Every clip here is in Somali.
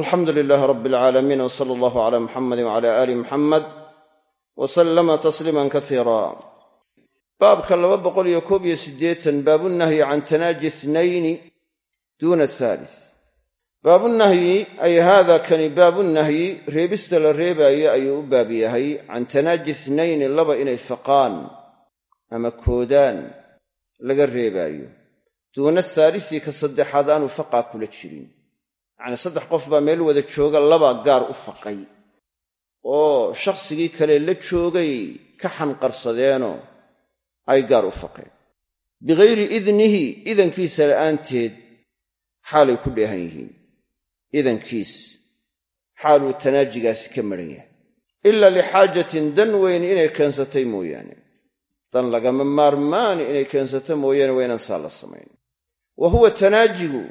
alxamdu lilaahi rabbi alcaalamiin w sala allahu cala muxamadi wcala aali muxamed wa sallama tasliiman kasiira baabka laba boqol iyo koob iyo siddeetan baabunahyi can tanaaji ithnayni duuna athaalis baabunahyi ay haada kani baabunahyi reebista la reebaayo ayuu u baab yahay can tanaaji ithnayni laba inay faqaan ama koodaan laga reebaayo. Duuna athaalisi ka saddexaad aanu faqaa kula jirin yacnii saddex qof baa meel wada jooga labaa gaar u faqay. Oo shakhsigii kale la joogay ka xanqarsadeenoo ay gaar u faqeen. Bikayri idnihi idankiisa la'aanteed xaalay ku dheehan yihiin. Idankiis xaaluu tanaajigaasi ka maran yahay. Ila lixaajatin dan weyn inay keensatay mooyaane. Dan lagama maarmaani inay keensato mooyaane waa saa la samayn. Wa huwa tanaajigu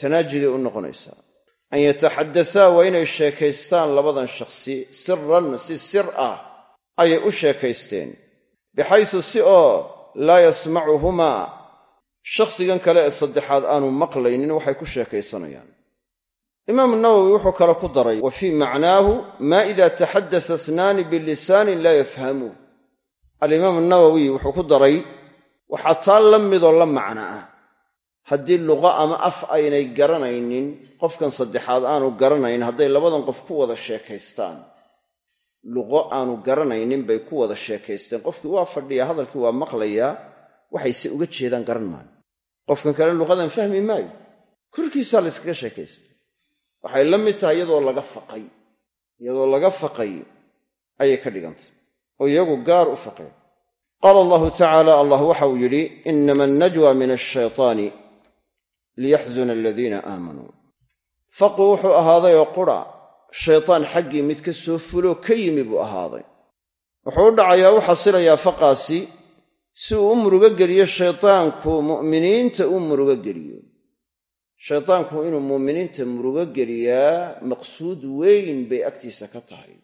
tanaajigay u noqonaysaa. An yataxaddasaa waa inay sheekaystaan labadan shakhsi siran si sir ah ayay u sheekaysteen. Bixaysu si oo laa yasmacuhumaa shakhsigan kale ee saddexaad aanu maqlaynin waxay ku sheekaysanayaan. Imaamu nawowi wuxuu kale ku daray wa fii macnaahu maa ida taxaddasa snaani bilisaanin laa yafhamuuh alimaamu nawowi wuxuu ku daray waxaa taa la midoo la macno ah haddii luqa ama af aynay garanaynin qofkan saddexaad aanu garanayn hadday labadan qof ku wada sheekaystaan. Luqo aanu garanaynin bay ku wada sheekaysteen. Qofkii waa fadhiyaa hadalkii waa maqlayaa waxayse uga jeedaan garan maayo. Qofkan kale luqadan fahmi maayo. Korkiisaa la sheekaystay. Waxay la mid tahay iyadoo laga faqay. Iyadoo laga faqay ayay ka dhigantay. Oo iyagu gaar u faqeen. Qaala allahu tacaala allah waxa uu yidhi inama annajwa min ashaytaani liyaxzuna aladiina aamanuu faqu wuxuu ahaaday oo qura shaytaan xaggii mid ka soo fulo ka yimi buu ahaaday wuxuu u dhacayaa u xasilayaa faqaasi si uu u murugo geliyo shaytaanku mu'miniinta u murugo geliyo shaytaanku inuu mu'miniinta murugo geliyaa maqsuud weyn bay agtiisa ka tahay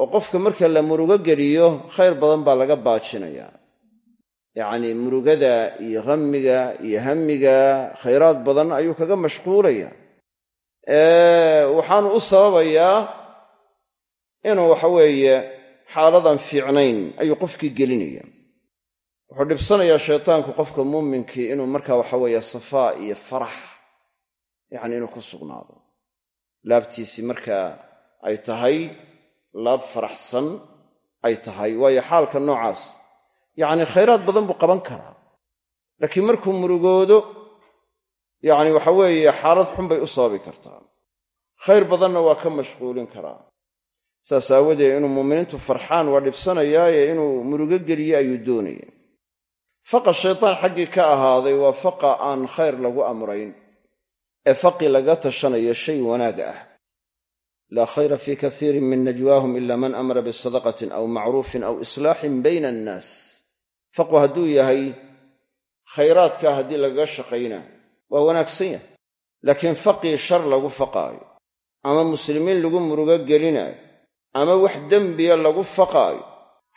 oo qofka marka la murugo geliyo khayr badan baa laga baajinayaa yacnii murugada iyo hammiga iyo hammiga khayraad badan ayuu kaga mashquulaya. Waxaanu u sababayaa inuu waxaweeye xaaladan fiicnayn ayuu qofkii gelinaya. Wuxuu dhibsanayaa shaytaanku qofka muuminkii inuu markaa waxaweeye safaa iyo farax yacni inuu ku sugnaado. Laabtiisii markaa ay tahay laab faraxsan ay tahay. Waayo xaalka noocaas yacni khayraad badan buu qaban karaa. Laakiin markuu murugoodo yacni waxa weeye xaalad xun bay u sababi kartaa. Khayr badanna waa ka mashquulin karaa. Saas aawadeed inuu muuminiintu farxaan waa dhibsanayaaye inuu murugo geliye ayuu doonaya faqa shaytaan xaggii ka ahaaday waa faqa aan khayr lagu amrayn ee faqi laga tashanayo shay wanaag ah. Laa khayra fii kasiirin min najwaahum ila man amara bisadaqatin aw macruufin aw islaaxin bayna annaas faqu hadduu yahay khayraadkaa haddii lagaga shaqaynaa waa wanaagsan yahay. Laakiin faqii shar lagu faqaayo ama muslimiin lagu murugo gelinaayo ama wax dembiya lagu faqaayo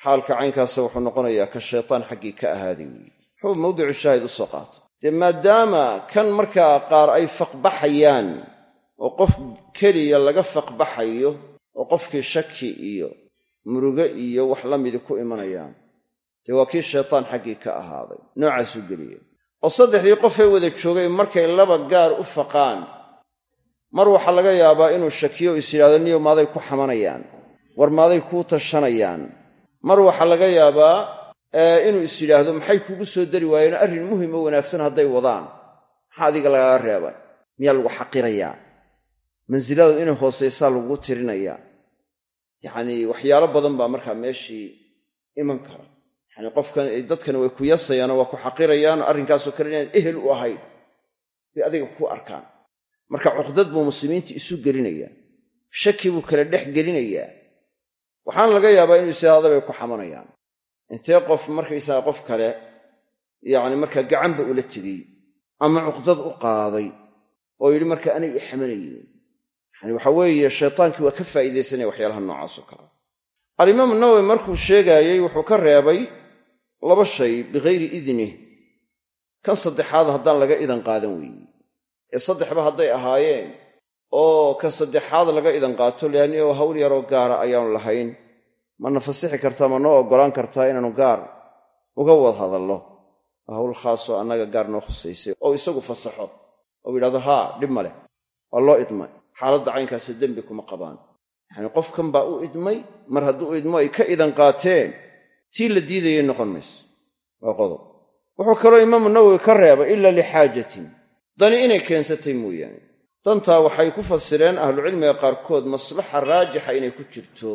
xaalka caynkaasa wuxuu noqonayaa ka shaytaan xaggii ka ahaaday weeye muxuu mawdicu shaahid u soo qaata dee maadaama kan markaa qaar ay faqbaxayaan oo qof keliya laga faqbaxayo oo qofkii shaki iyo murugo iyo wax la midi ku imanayaan dee waa kii shaytaan xaggii ka ahaaday noocaasuu geliya oo saddexdii qofee wada joogay markay laba gaar u faqaan mar waxaa laga yaabaa inuu shakiyo is yidhahdo niyo maaday ku xamanayaan. War maaday kuu tashanayaan. Mar waxaa laga yaabaa inuu is yidhaahdo maxay kugu soo dari waayeen? Arrin muhiim oo wanaagsan hadday wadaan. Maxaa adiga lagaga reebay? Miyaa lagu xaqirayaa mansiladu inay hoosaysaa lagugu tirinayaa yacnii waxyaalo badan baa markaa meeshii iman kara yacni qofkan dadkani way ku yasayaanoo waa ku xaqirayaanoo arrinkaasoo kale inaad ehel u ahayd. Bay adiga ku arkaan. Marka cuqdad buu muslimiinta isu gelinayaa. Shaki buu kala dhex gelinayaa. Waxaana laga yaabaa inuu ishaada bay ku xamanayaan. Intee qof markaysaga qof kale yacni markaa gacanba ula tegey ama cuqdad u qaaday oo yidhi marka anay i xamanayeen yani waxa weeye shaytaankii waa ka faa'iidaysanaya waxyaalaha noocaas oo kale. Alimaamu nawowi markuu sheegaayey wuxuu ka reebay laba shay bikayri idnih kan saddexaad haddaan laga idan qaadan weeye. Ee saddexba hadday ahaayeen oo ka saddexaad laga idan qaato leanniyo hawl yaroo gaara ayaanu lahayn. Mana fasixi kartaa ma noo oggolaan kartaa inaanu gaar uga wad hadallo hawl khaasoo annaga gaar noo khusaysay oo isagu fasaxo oo yidhahdo haa dhib ma leh waa loo idmay. Xaaladda caynkaasi dembi kuma qabaan. Yacanii qofkan baa u idmay mar hadduu u idmo ay ka idan qaateen tii la diidayay noqon mayso. Waa qodob. Wuxuu kaloo imaamu nawowi ka reebay ila lixaajatin dani inay keensatay mooyaane. Dantaa waxay ku fasireen ahlucilmiga qaarkood maslaxa raajixa inay ku jirto.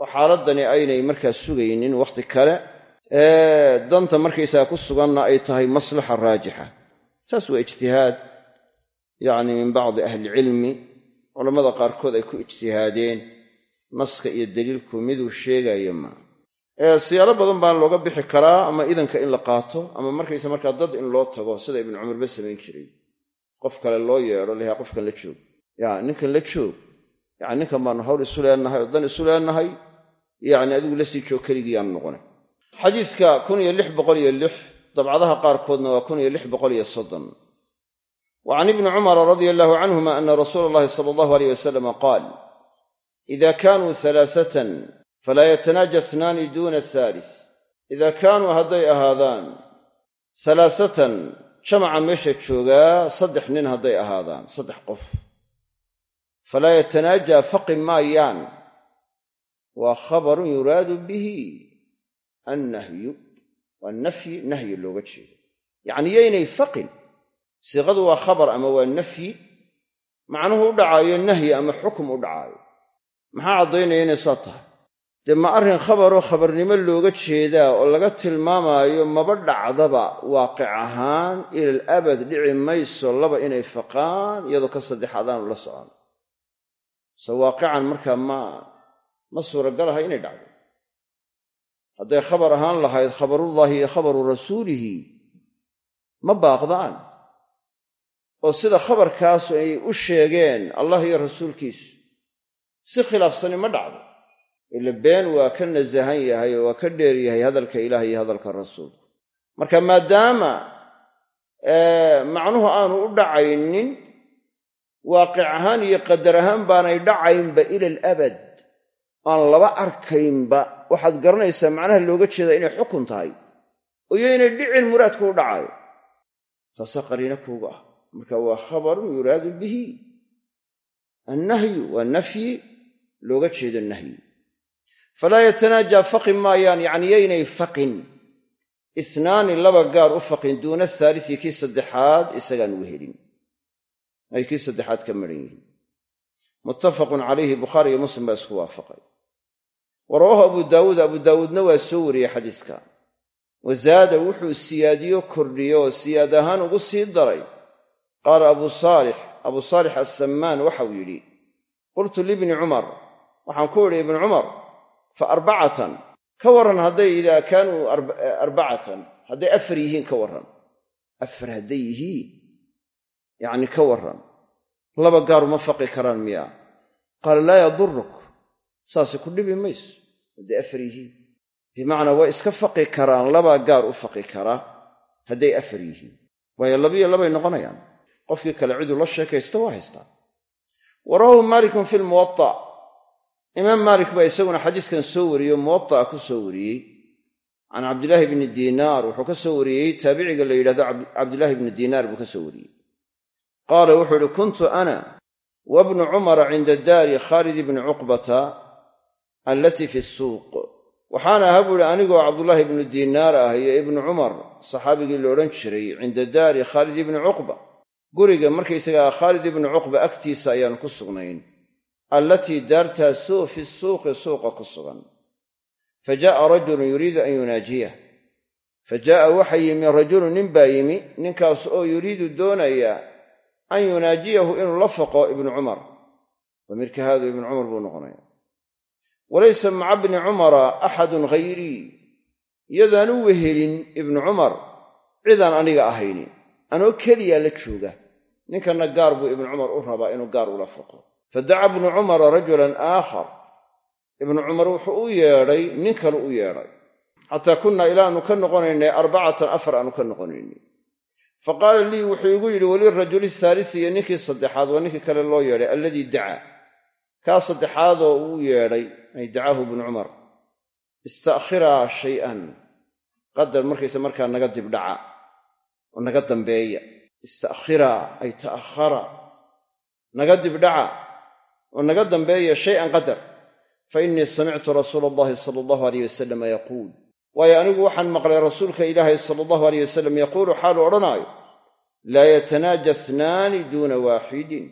Oo xaaladdani aynay markaa sugaynin wakhti kale. Ee danta markaysaga ku suganna ay tahay maslaxa raajixa. Taas waa ijtihaad. Yacni min bacdi ahlicilmi culammada qaarkood ay ku ijtihaadeen. Naska iyo daliilku miduu sheegayo maa siyaalo badan baan looga bixi karaa ama idanka in la qaato ama markaysa markaa dad in loo tago sida ibnu cumarba samayn jiray. Qof kale loo yeedho lahaa qofkan la joog ya ninkan la joog yani ninkan baanu hawl isu leenahay oo dan isu leenahay yacni adigu la sii joog keligiiyaanu noqonay. Xadiiska kun iyo lix boqol iyo lix dabcadaha qaarkoodna waa kun iyo lix boqol iyo soddon. Wa can ibni cumara radia allahu canhuma ana rasuula allahi sala allahu aleyh wasalama qaal ida kaanuu falaa yatanaaja snaani duuna haalis ida kaanuu hadday ahaadaan halaasatan jamaca meesha joogaa saddex nin hadday ahaadaan saddex qof falaa yatanaajaa faqi maayaan waa khabarun yuraadu bihi annahyu waa nafyi nahyi looga jeedo yacnii yaynay faqin siiqadu waa khabar ama waa nafyi macnuhu u dhacaayo nahyi ama xukum u dhacaayo maxaa caddaynaya inay tahay dee ma arrin khabaroo khabarnimo looga jeedaa oo laga tilmaamaayo maba dhacdaba waaqic ahaan ilal abad dhici mayso laba inay faqaan iyadoo ka saddexaadaanu la socon. Se waaqican markaa ma suuragalaha inay dhacdo. Hadday khabar ahaan lahayd khabarullaahi iyo khabaru rasuulihi ma baaqdaan. Oo sida khabarkaasu ay u sheegeen allah iyo rasuulkiisu si khilaafsani ma dhacdo ila been waa ka nasahan yahay oo waa ka dheer yahay hadalka ilaah iyo hadalka rasuulka. Marka maadaama macnuhu aanu u dhacaynin waaqic ahaan iyo qadar ahaan baanay dhacaynba ila alabad aan laba arkaynba waxaad garanaysaa macnaha looga jeedaa inay xukun tahay. Oo yaynay dhicin muraadku u dhacayo taasaa qariino kuuga ah. Marka waa khabarun yuraadu bihi. Annahyu waa nafyi looga jeedo nahyi falaa yatanaajaa faqin maayaan yacni yaynay faqin isnaani laba gaar u faqin duuna haalisi kii saddexaad isagaan wehelin ay kii saddexaad ka maran yihiin muttafaqun calayhi bukhaari iyo muslim baa isku waafaqay wa abu daawuud abu daawuudna waa soo wariyey xadiiska wazaada wuxuu siyaadiyo kordhiye oo siyaad ahaan ugu sii daray qaala abu saalix abuu saalix assammaan waxau yidhi qultu libni cumar waxaan ku idhi ibni cumar fa arbacatan. Ka warran hadday idaa kaanuu arbacatan hadday afar yihiin ka warran. Afar hadday yihiin? Yacni ka warran. Laba gaar uma faqi karaan miyaa. Qaala laa yaduruk saase ku dhibi mayso hadday afar yihiin. Bimacnaa waa iska faqi karaan labaa gaar u faqi kara hadday afar yihiin. Waayo labiyo labay noqonayaan. Qofkii kale ciduu la sheekaysta waa haystaa wa rawaahu maalikun fi lmuwata imaam maalik baa isaguna xadiiskan soo wariyey muwata'a ku soo wariyey. Can cabdilaahi bni diinaar wuxuu ka soo wariyey taabiciga la yidhahdo cabdilaahi bni diinaar buu ka soo wariyey. Qaala wuxuu ihi kuntu ana wabnu cumara cinda daari khaalid ibni cuqbata allatii fi suuq. Waxaan ahaa buu ihi anigoo cabdullaahi ibnu diinaar ah iyo ibnu cumar saxaabigii la odhan jiray cinda daari khaalid ibni cuqba. Guriga markaysagaa khaalid ibnu cuqba agtiisa ayaanu ku sugnayn allatii daartaasoo fi suuqi suuqa ku sugan. Fa jaa'a rajulun yuriidu an yunaajiyah fa jaa'a waxa yimi rajulun nin baa yimi ninkaas oo yuriidu doonaya an yunaajiyahu inuu la faqo ibnu cumar. Damiirka haadu ibnu cumar buu noqonaya. Walaysa maca bni cumara axadun hayrii iyadaan u wehelin ibnu cumar cidaan aniga ahayni anoo keliyaa la jooga. Ninkanna gaar buu ibnu cumar u rabaa inuu gaar ula faqo fadaca ibnu cumara rajulan aakhar. Ibnu cumar wuxuu u yeedhay nin kale u yeedhay xataa kunnaa ilaanu ka noqonaynay arbacatan afar aanu ka noqonaynay. Fa qaala lii wuxuu igu yidhi walirajuli haalisi iyo ninkii saddexaad waa ninkii kale loo yeedhay alladii dacaa kaa saddexaadoo uu yeedhay ay dacaahu ibnu cumar ista'khiraa shay-an qadar markaysa markaa naga dibdhaca oo naga dambeeya. Ista'khiraa ay ta'akhara naga dibdhaca oo naga dambeeya shay-an qadar. Fa innii samictu rasuula allahi sala allahu aleyh wasalama yaquul. Waayo anigu waxaan maqlay rasuulka ilaahay sala allahu aleyh wasalam yaquulu xaalu odhanaayo laa yatanaaja snaani duuna waaxidin.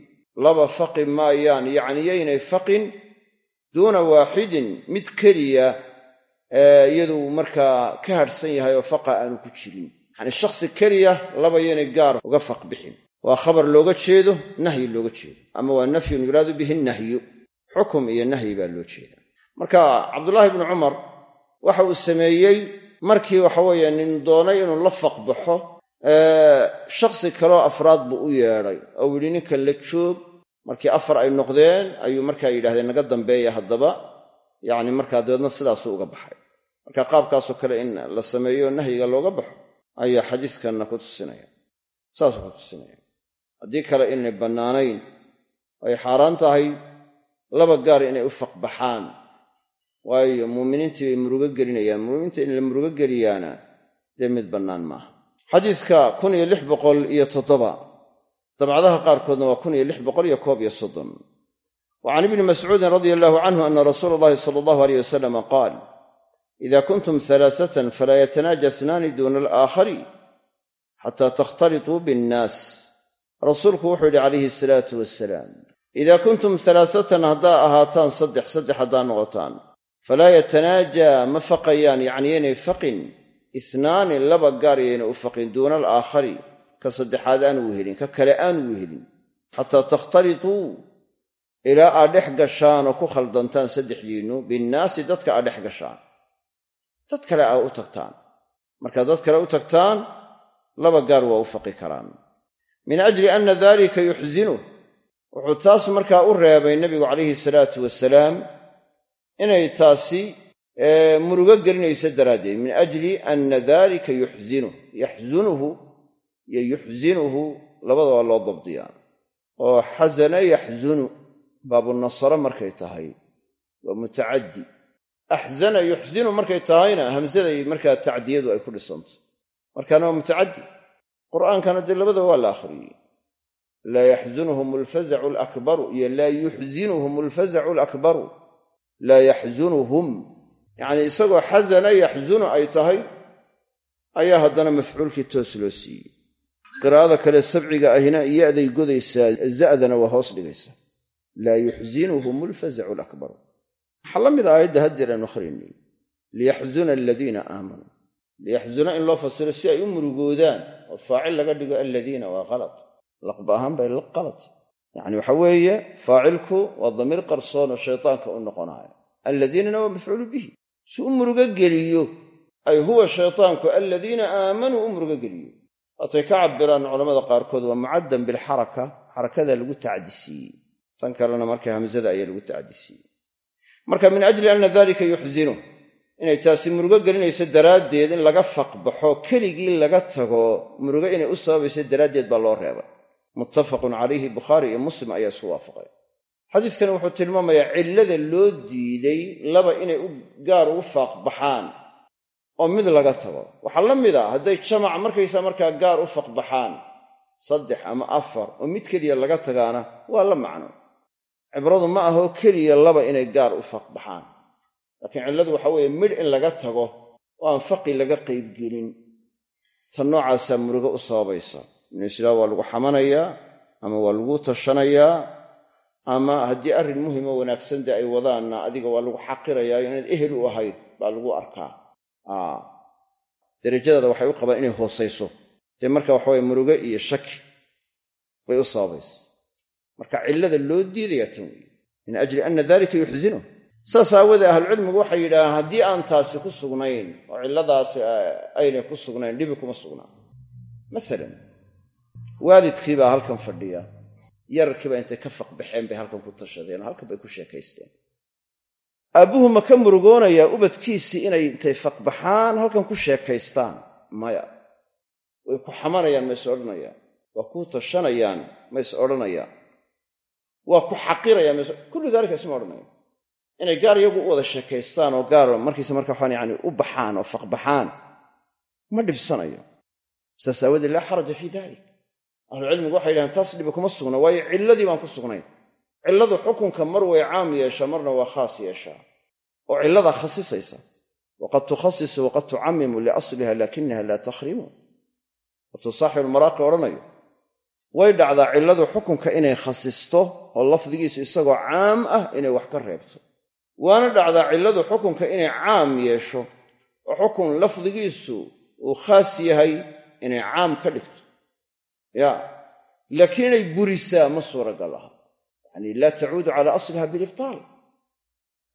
Laba faqi maayaan yacni yaynay faqin duuna waaxidin mid keliya iyaduu markaa ka hadhsan yahay oo faqa aanu ku jirin. Yacni shakhsi keliya laba yaynay gaar uga faq bixin waa khabar looga jeedo nahyi looga jeedo. Ama waa nafyun yuraadu bihi nahyu xukum iyo nahyi baa loo jeeda. Marka cabdullaahi ibnu cumar waxa uu sameeyey markii waxaweeye nin doonay inuu la faqbaxo shakhsi kaloo afraad buu u yeedhay. Oo uu yidhi ninkan la joog markii afar ay noqdeen ayuu markaa yidhahdeen naga dambeeya haddaba. Yacni markaa dabeedna sidaasuu uga baxay. Marka qaabkaasoo kale in la sameeyo nahyiga looga baxo ayaa xadiiskanna ku tusinaya. Saasuu ku tusinaya haddii kale inay bannaanayn ay xaaraan tahay laba gaar inay u faqbaxaan. Waayo muuminiintii bay murugo gelinayaan. Muuminiinta in la murugo geliyaana dee mid bannaan maaha. Xadiiska kun iyo lix boqol iyo toddoba. Dabcadaha qaarkoodna waa kun iyo lix boqol iyo koob iyo soddon. Wa can ibni mascuudin radia allahu canhu ana rasuula allahi sala allahu aleyh wasalama qaal ida kuntum halaasatan falaa yatanaaja snaani duuna alaakhari xataa takhtalituu binnaas rasuulku wuxuu yidhi calayhi asalaatu wasalaam idaa kuntum halaasatan haddaa ahaataan saddex saddex haddaa noqotaan falaa yatanaajaa ma faqayaan yacni yaynay faqin isnaani laba gaar yayna u faqin duuna alaakhari ka saddexaad aan uu helin ka kale aan uu helin xataa takhtalituu ilaa aad dhex gashaan oo ku khaldantaan saddexdiinnu binnaasi dadka aad dhex gashaan. Dad kale aa u tagtaan. Markaad dad kale u tagtaan laba gaar waa u faqi karaan min ajli anna dalika yuxsinuh wuxuu taas markaa u reebay nebigu calayhi salaatu wasalaam inay taasi murugo gelinayso daraaddeed. Min ajli anna dalika yuxsinuh yaxsunuhu iyo yuxsinuhu labada waa loo dabdiyaa. Oo xasana yaxsunu baabunasaro markay tahay. Waa mutacaddi. Axzana yuxsinu markay tahayna hamsaday markaa tacdiyadu ay ku dhisantay. Markaana waa mutacaddi qur'aankana dee labadaba waa la akhriyey. Laa yaxzunuhum alfazacu alakbaru iyo laa yuxsinuhum alfazacu alakbaru. Laa yaxzunuhum. Yacnii isagoo xasana yaxzunu ay tahay ayaa haddana mafcuulkii toos loo siiyey. Qiraa'ada kale sabciga ahina iyaday godaysaa za'dana waa hoos dhigaysaa laa yuxsinuhum alfazacu alakbaru. Waxaa la mid a aayadda haddeer aanu akhrinay liyaxzuna aladiina aamanuu liyaxzuna in loo fasiro si ay u murugoodaan oo faacil laga dhigo aladiina waa qalad laqba ahaan bay qalad yacni waxa weeye faacilku waa damiir qarsoon oo shaytaanka u noqonaayo alladiinana waa mafcuulu bihi si u murugo geliyo ay huwa shaytaanku aladiina aamanuu u murugo geliyo waatay ka cabiraan culammada qaarkood waa mucaddan bilxaraka xarakada lagu tacdisiiyey tan kalena marka hamsada ayaa lagu tacdisiiyey marka min ajli anna dalika yuxsinu inay taasi murugo gelinayso daraaddeed in laga faqbaxo keligii laga tago murugo inay u sababayso daraaddeed baa loo reebay. Muttafaqun calayhi bukhaari iyo muslim ayaa isku waafaqay. Xadiiskani wuxuu tilmaamayaa cillada loo diiday laba inay u gaar ugu faaqbaxaan oo mid laga tago. Waxaa la mid a hadday jamac markaysaa markaa gaar u faqbaxaan saddex ama afar oo mid keliya laga tagaana waa la macno. Cibradu ma ahoo keliya laba inay gaar u faqbaxaan laakiin cilladu waxa weeye midh in laga tago oo aan faqi laga qaybgelin tan noocaasaa murugo u sababaysa. Inu islaa waa lagu xamanayaa ama waa lagu tashanayaa ama haddii arrin muhimo wanaagsan dee ay wadaanna adiga waa lagu xaqirayaa inaad ehel u ahayd baa lagu arkaa. Darajadaada waxay u qabaan inay hoosayso. Dee marka waxaweye murugo iyo shaki bay u sababaysa marka cillada loo diidayaa tan weeye min ajli anna dalika yuxsinu saas aawoodee ahlucilmigu waxay yidhahaan haddii aan taasi ku sugnayn oo cilladaasi aynay ku sugnayn dhibi kuma sugnaa. Masalan waalidkii baa halkan fadhiya yararkiiba intay ka faqbaxeen bay halkan ku tashadeen halkan bay ku sheekaysteen. Aabbuhu ma ka murugoonayaa ubadkiisii inay intay faqbaxaan halkan ku sheekaystaan? Maya. Way ku xamanayaan ma is odhanayaan. Waa kuu tashanayaan ma is odhanayaan. Waa ku xaqirayaan ma kullu daalika isma odhanaya inay gaar iyagu u wada sheekaystaan oo gaar markiisa marka waxaan yani u baxaan oo faqbaxaan ma dhibsanayo. Saas aawadee laa xaraja fii dalik ahlucilmigu waxay yidhahdeen taas dhibi kuma sugna waayo cilladii baan ku sugnayn. Cilladu xukunka mar way caam yeeshaa marna waa khaas yeeshaa. Oo cilladaa khasisaysa. Waqad tukhasisu waqad tucamimu liasliha laakinaha laa takhrimu. Watuu saaxibulmaraaqi odhanayo way dhacdaa cilladu xukunka inay khasisto oo lafdigiisu isagoo caam ah inay wax ka reebto waana dhacdaa cilladu xukunka inay caam yeesho oo xukun lafdigiisu uu khaas yahay inay caam ka dhigto. Ya laakiin inay burisaa ma suuragal aha. Laa tacuudu cala asliha bilibtaal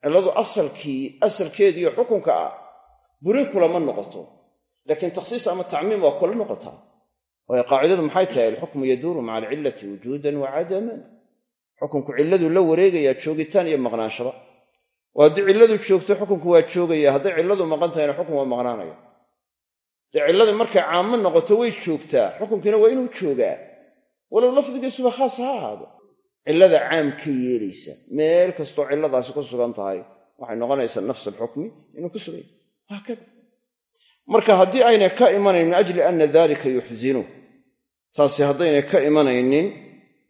cilladu asalkii asalkeediiyo xukunka ah burin kulama noqoto. Laakiin takhsiis ama tacmiim waa kula noqotaa. Waayo qaacidadu maxay tahay? Alxukmu yaduuru maca alcillati wujuudan wa cadaman xukunku cilladu la wareegayaa joogitaan iyo maqnaanshaba oo haddii cilladu joogto xukunku waa joogaya. Hadday cilladu maqan tahayna xukun waa maqnaanaya dee cilladii markay caamo noqoto way joogtaa. Xukunkiina waa inuu joogaa. Walow lafdigiisuba khaas ha ahaado. Cillada caam ka yeelaysa meel kastoo cilladaasi ku sugan tahay waxay noqonaysaa nafs alxukmi inuu ku suganya haakada marka haddii aynay ka imanayn min ajli ana dalika yuxzinu. Taasi haddaynay ka imanaynin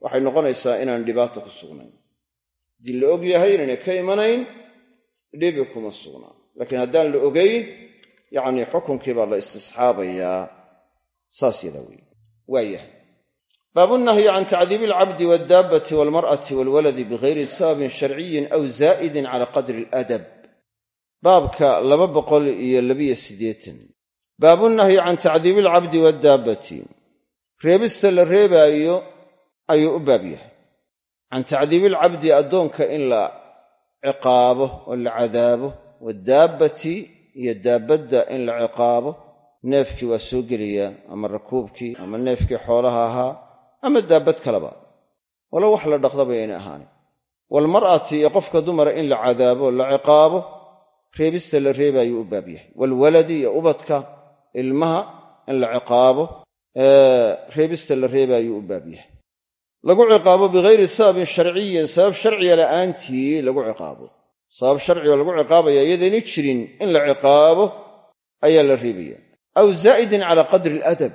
waxay noqonaysaa inaan dhibaata ku sugnayn. Haddii la og yahay inaynay ka imanayn dhibi kuma sugnaa laakiin haddaan la ogayn yacnii xukunkii baa la istisxaabayaa. Saas yadaa wey waa yahay baabunahyi can tacdiibi alcabdi waaldaabbati walmar'ati walwaladi bigayri sababin sharciyin aw zaa'idin cala qadri aladab. Baabka laba boqol iyo labiyo siddeetan. Baabunahyi can tacdiibi alcabdi waaddaabbati reebista la reebaayo ayuu u baab yahay. Can tacdiibi alcabdi addoonka in ciqaabo oo la cadaabo. Waddaabbati iyo daabbadda in la ciqaabo. Neefkii waa soo gelayaa ama rakuubkii ama neefkii xoolaha ahaa ama daabbad kaleba. Walo wax la dhaqdaba aynay ahaanin waalmar'ati iyo qofka dumara in la cadaabo la ciqaabo reebista la reebaayuu u baab yahay. Waalwaladi ubadka ilmaha in la ciqaabo reebista la reebaayuu u lagu ciqaabo bigayri sababin sharciyin sabab sharciya la'aantii lagu ciqaabo. Sabab sharcigo lagu ciqaabaya iyadaynay jirin in la ciqaabo ayaa la reebaya. Aw zaa'idin calaa qadri aladab.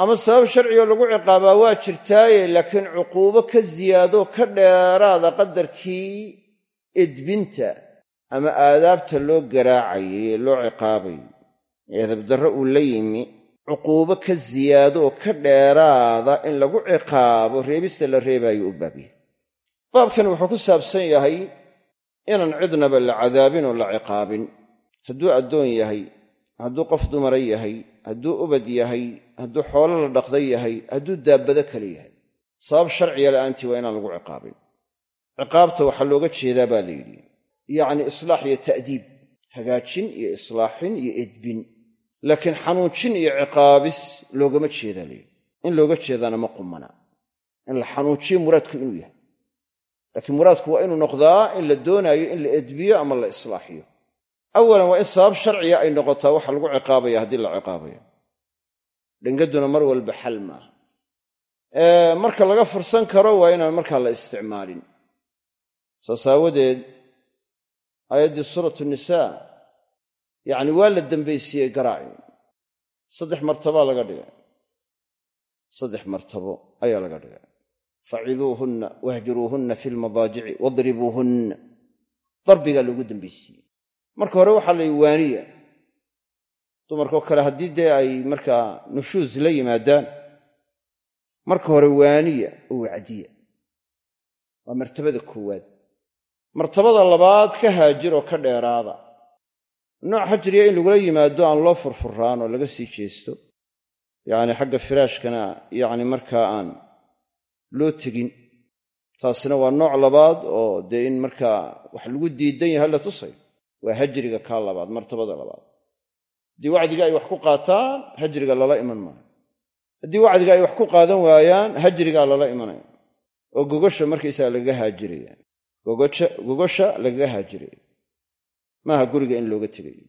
Ama sabab sharcigoo lagu ciqaabaa waa jirtaaye laakiin cuquubo ka ziyaado ka dheeraada qadarkii edbinta ama aadaabta loo garaacayay ee loo ciqaabayy eedabdarro uu la yimi cuquubo ka ziyaado oo ka dheeraada in lagu ciqaabo reebista la reebaayo u baabyahay baabkan wuxuu ku saabsan yahay inaan cidnaba la cadaabin oo la ciqaabin. Hadduu addoon yahay hadduu qof dumara yahay hadduu ubad yahay hadduu xoolo la dhaqda yahay hadduu daabbado kale yahay. Sabab sharciya la'aantii waa inaan lagu ciqaabin. Ciqaabta waxaa looga jeedaa baa la yidhi. Yacni islaax iyo ta'diib. Hagaajin iyo islaaxin iyo edbin laakiin xanuujin iyo ciqaabis loogama jeedaa layidhi in looga jeedaana ma qumana in la xanuujiyo muraadku inuu yahay. Laakiin muraadku waa inuu noqdaa in la doonaayo in la edbiyo ama la islaaxiyo. Awalan waa in sabab sharciya ay noqotaa waxa lagu ciqaabaya haddii la ciqaabayo. Dhangaduna mar walba xal maaha marka laga fursan karo waa inaan markaa la isticmaalin. Saas aawadeed aayaddii suuratu nisaa yacni waa la dembaysiiyey garaaci saddex martabaa laga dhigay. Saddex martabo ayaa laga dhigay. Faciduuhunna wahjuruuhunna fi lmadaajici wadribuuhunna. Darbigaa loogu dembaysiiyey marka hore waxaa la yidhi waaniya. Dumarkao kale haddii dee ay markaa nushuus la yimaadaan marka hore waaniya oo wacdiya. Waa martabada koowaad. Martabada labaad ka haajir oo ka dheeraada nooc hajriya in lagula yimaado aan loo furfuraan oo laga sii jeesto. Yacni xagga firaashkana yacni markaa aan loo tegin. Taasina waa nooc labaad oo dee in markaa wax lagu diidan yahay la tusay. Waa hajriga kaa labaad martabada labaad. Haddii wacdiga ay wax ku qaataan hajriga lala iman maayo. Haddii wacdiga ay wax ku qaadan waayaan hajrigaa lala imanaya oo gogosha markaysaga lagaga haajiraya. Gogosha lagaga haajiraya maaha guriga in looga tegayo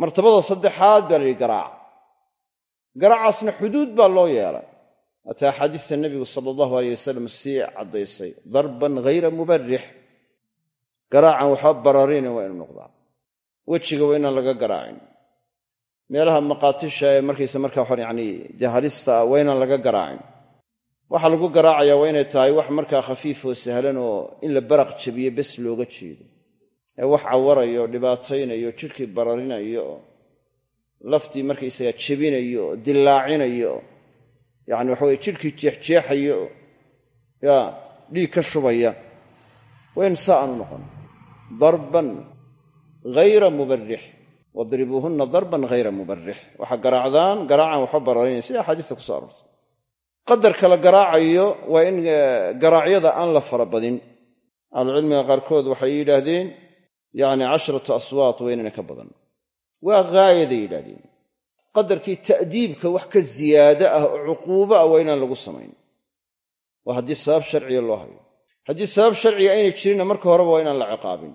martabada saddexaad baa la yidhi garaac garaacaasna xuduud baa loo yeelay. Haata axaadiista nebigu sala allahu aleyh wasalam sii caddaysay darban ghayra mubarrix. Garaacan waxba bararina waa inu noqdaa. Wejiga waa inaan laga garaacin. Meelaha maqaatisha ee markaysa markaa waxaan yacni dee ah waa inaan laga garaacin. Waxa lagu garaacayaa waa inay tahay wax markaa khafiif oo sahlan oo in la baraq jabiyo bes looga jeedo ee wax cawarayo oo dhibaataynayo jidhkii bararinayo oo laftii markaysaga jebinayo oo dillaacinayo oo yacni waxa weye jidhkii jeexjeexayo yaa dhiig ka shubaya. Waa in saa aanu noqon. Darban ghayra mubarrix. Wadribuuhunna darban ghayra mubarrix. Waxaa garaacdaan garaacan waxba bararinaya sida axaadiista ku so aroortay. Qadarka la garaacayo waa in garaacyada aan la fara badin ahlucilmiga qaarkood waxay yidhaahdeen yacni casharatu aswaat waa inayna ka badan. Waa haayaday yidhahdeen. Qadarkii ta'diibka wax ka ziyaado ah oo cuquubo ah waa inaan lagu samayn. Waa haddii sabab sharciga loo hayo. Haddii sabab sharciga aynay jirinna marka horeba waa inaan la ciqaabin.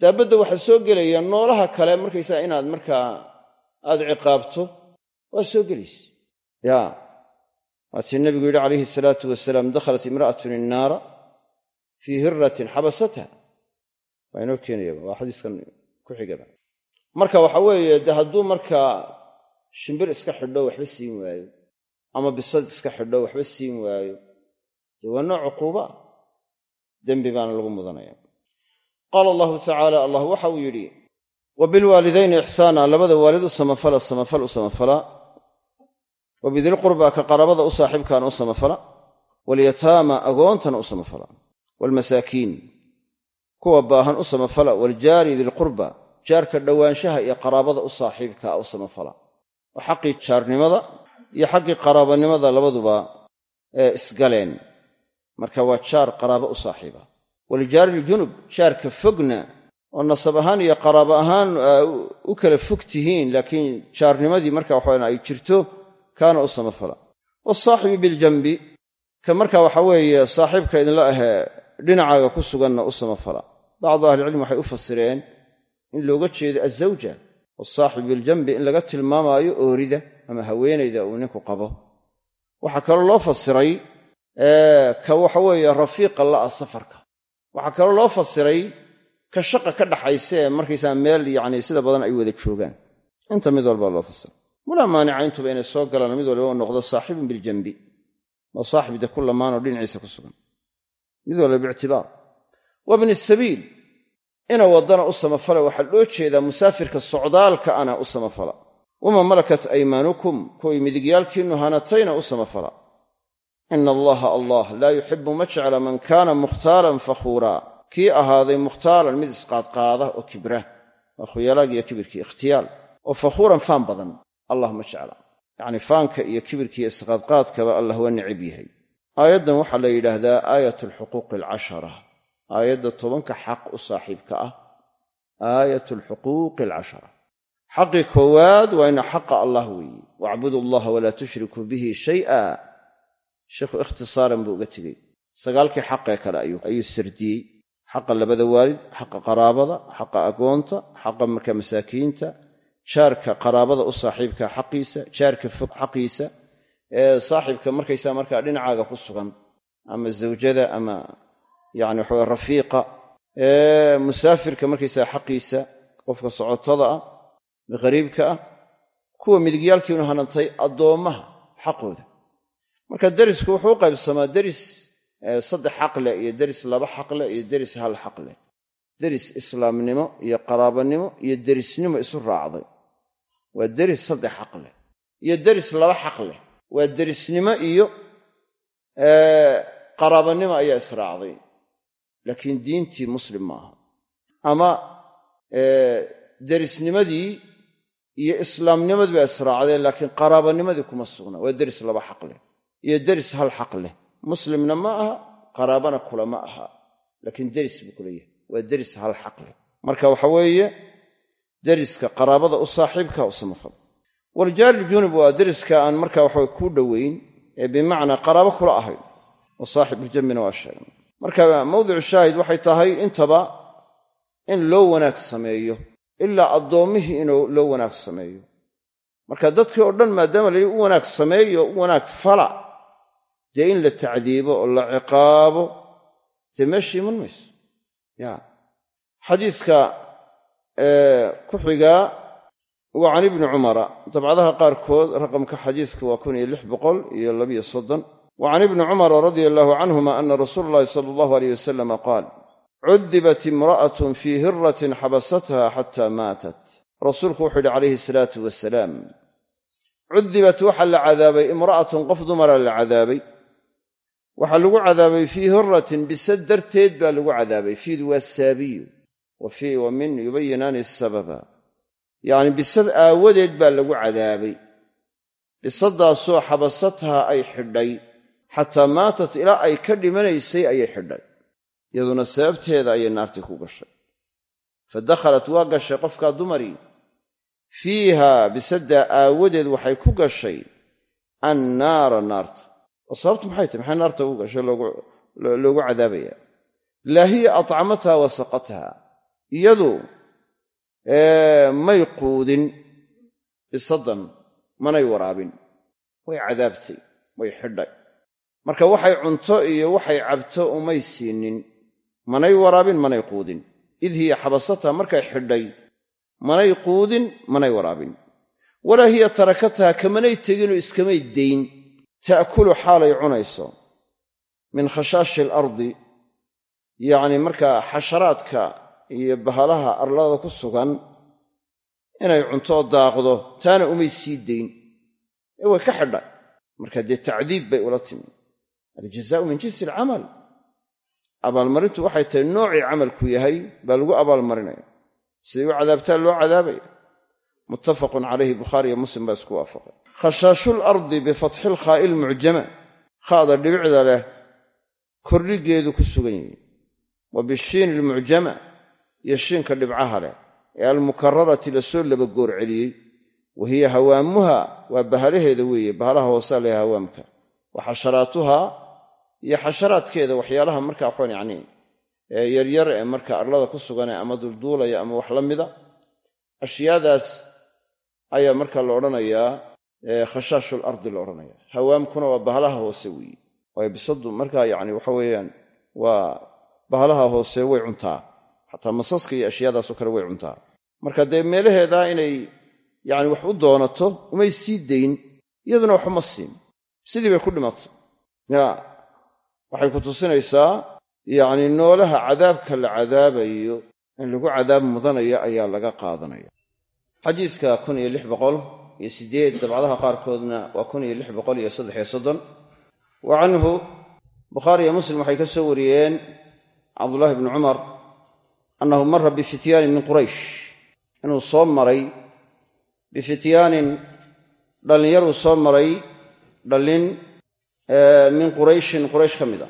Daabadda waxaa soo gelaya noolaha kale markaysaa inaad markaa aad ciqaabto waa soo gelaysa ya waatii nabigu yidhi calayhi salaatu wasalaam dakhalat imra'atun innaara fii hiratin xabasatha waa inoo keenaya waa xadiiskan ku xigaba marka waxa weeye de hadduu markaa shimbir iska xidho waxba siin waayo ama bisad iska xidho waxba siin waayo dee waa nooc cuquuba? Dembi baana lagu mudanaya. Qaala allahu tacaala allah waxa uu yidhi wa bilwaalidayni ixsaana labada waalid u samafala samafal u samafala. Wa bidilqurbaa ka qaraabada u saaxiibkaana u agoontana u kuwa baahan u samafala waaljaari dilqurba jaarka dhowaanshaha iyo qaraabada u saaxiibkaa u samafala. Oo xaqii jaarnimada iyo xaqii qaraabanimada labaduba ee isgaleen. Marka waa jaar qaraabo u saaxiiba. Walijaari iljunub jaarka fogna oo nasab ahaan iyo qaraabo ahaan u kala fog tihiin laakiin jaarnimadii marka waxawan ay jirto kaana u samafala. Wasaaxibi biljanbi ka marka waxa weeye saaxiibka idinla ahee dhinacaaga ku suganna u samafala bacdu ahlicilmi waxay u fasireen in looga jeedo azawja wasaaxibi biljanbi in laga tilmaamaayo oorida ama haweenayda uu ninku qabo waxaa kaloo loo fasiray ka waxa weeye rafiiqa la'a safarka waxaa kaloo loo fasiray ka shaqa ka dhaxaysa ee markaysaa meel yacni sida badan ay wada joogaan inta mid walba loo fasiray mulaa maanica intuba inay soo galaan mid walba u noqdo saaxibun biljanbi walba biictibaar wa bni sabiil ina waddana u samafala waxaa loo jeedaa musaafirka socdaalka ana u samafala. Wamaa malakat aymaanukum kuway midigyaalkiinnu hanatayna u samafala. Ina allaha allah laa yuxibu ma jecla man kaana mukhtaalan fakhuuraa kii ahaaday mukhtaalan mid isqaadqaada oo kibra waa khuyalaagiiyo kibirkii ikhtiyaal oo fakhuuran faan badan allah ma jecla. Yacni faanka iyo kibirkiiyo isqaadqaadkaba allah waa necib yahay. Aayaddan waxaa la yidhaahdaa aayat alxuquuqi alcashara aayadda tobanka xaq u saaxiibka ah aayat alxuquuqi alcashara. Xaqii koowaad waa ina xaqa allah weeye. Wacbudu allaha walaa tushrikuu bihi shay'a. Sheikhu ikhtisaaran buu uga tegey. Sagaalkii xaqee kale ayuu sardiyey xaqa labada waalid xaqa qaraabada xaqa agoonta xaqa marka masaakiinta jaarka qaraabada u saaxiibka xaqiisa jaarka fog xaqiisa ee saaxiibka markaysaa markaa dhinacaaga ku sugan ama zawjada ama yani waxawe rafiiqa. Ee musaafirka markaysaa xaqiisa qofka socotada ah qariibka ah kuwa midigyaalkiinu hanantay addoommaha xaqooda. Marka derisku wuxuu u qaybsamaa deris saddex xaq leh iyo deris laba xaq leh iyo deris hal xaq leh. Deris islaamnimo iyo qaraabanimo iyo derisnimo isu raacday. Waa deris saddex xaq leh iyo deris laba xaq leh. Waa derisnimo iyo qaraabanimo ayaa israacday laakiin diintii muslim maaha. Ama derisnimadii iyo islaamnimadii baa israacdeen laakiin qaraabanimadii kuma sugna. Waa deris laba xaq leh iyo deris hal xaq leh. Muslimna ma aha qaraabana kula ma aha. Laakiin deris buu kula yahay waa deris hal xaq leh. Marka waxa weeye deriska qaraabada u saaxiibka u samafal waljaari junub waa deriska aan marka waxawe kuu dhoweyn ee bimacnaa qaraabo kula ahayn. Oo saaxibuljambina waa sheegan marka mawdicu shaahid waxay tahay intaba in loo wanaag sameeyo ilaa addoommihii inuu loo wanaag sameeyo. Marka dadkii oo dhan maadaama la u wanaag sameeyo u wanaag fala dee in la tacdiibo oo la ciqaabo dee meesha iman mayso ya. Xadiiska ku xigaa waa can ibni cumara. Dabcadaha qaarkood raqamka xadiiska waa kun iyo lix boqol iyo labiyo soddon wa can ibni cumara radia allahu canhuma ana rasuula allahi sala allahu aleyh wasalama qaal cudibat imra'atun fii hiratin xabasatha xata maatat rasuulku wuxuu yidhi calayhi salaatu wasalaam cudibat waxaa la cadaabay imra'atun qof dumara la cadaabay waxaa lagu cadaabay fii hiratin bisad darteed baa lagu cadaabay fiidu waa saabiyu wa fii wa min yubayinaani sababa yacni bisad aawadeed baa lagu cadaabay bisadaasoo xabasathaa ay xidhay xataa maatat ilaa ay ka dhimanaysay ayay xidhay. Iyaduna sababteeda ayay naartii ku gashay. Fa dakhalat waa gashay qofkaa dumarii fiiha bisaddaa aawadeed waxay ku gashay annaara naarta. Oo sababtu maxay tahy maxay naarta ugu gashay? Loogu cadaabayaa laa hiya atcamatha wa saqatha. Iyadu may quudin bisadan manay waraabin. Way cadaabtay way xidhay marka waxay cunto iyo waxay cabto umay siinin. Manay waraabin manay quudin. Id hiya xabasatha markay xidhay manay quudin manay waraabin. Walaa hiya tarakatha kamanay teginoo iskamay dayn ta'kulu xaalay cunayso. Min khashaashi alardi yacni markaa xasharaadka iyo bahalaha arlada ku sugan inay cunto daaqdo taana umay sii dayn way ka xidhay. Marka dee tacdiib bay ula timi aljazaau min jinsi alcamal abaalmarintu waxay tahay noocii camalku yahay baa lagu abaalmarinaya siday u cadaabtaan loo cadaabaya muttafaqun calayhi bukhaari iyo muslim baa isku waafaqay. Khashaashul ardi bifatxi lkhaa'i lmucjama khaada dhibicda leh kordhigeedu ku sugan yihi wa bishiini almucjama iyo shiinka dhibcaha leh. Ee almukararati la soo laba goor celiyey. Wa hiya hawaamuha waa bahalaheeda weeye. Bahalaha hoosaa hawaamka iyo xasharaadkeeda waxyaalaha markaa waxaan yacni yaryar ee marka arlada ku suganee ama dulduulaya ama wax la mida ashyaadaas ayaa marka la odhanayaa khashaashul ardi la odhanaya. Hawaamkuna waa bahalaha hoose weeye waayo bisadu markaa yacni waxa weeyaan waa bahalaha hoose way cuntaa. Xataa masaska iyo ashyaadaasoo kale way cuntaa. Marka dee meelaheedaa inay yacni wax u doonato umay sii dayn iyaduna waxuma siin. Sidii bay ku dhimatay ya waxay ku tusinaysaa yacni noolaha cadaabka la cadaabayo in lagu cadaab mudanayo ayaa laga qaadanaya. Xadiiska kun iyo lix boqol iyo siddeed dabcadaha qaarkoodna waa kun iyo lix boqol iyo saddexiyo soddon. Wa canhu bukhaari iyo muslim waxay ka soo wariyeen cabdullaahi bni cumar annahu mara bifityaanin min quraysh inuu soo maray bifityaanin dhallinyaruu soo maray dhallin min qurayshin quraysh ka mid a.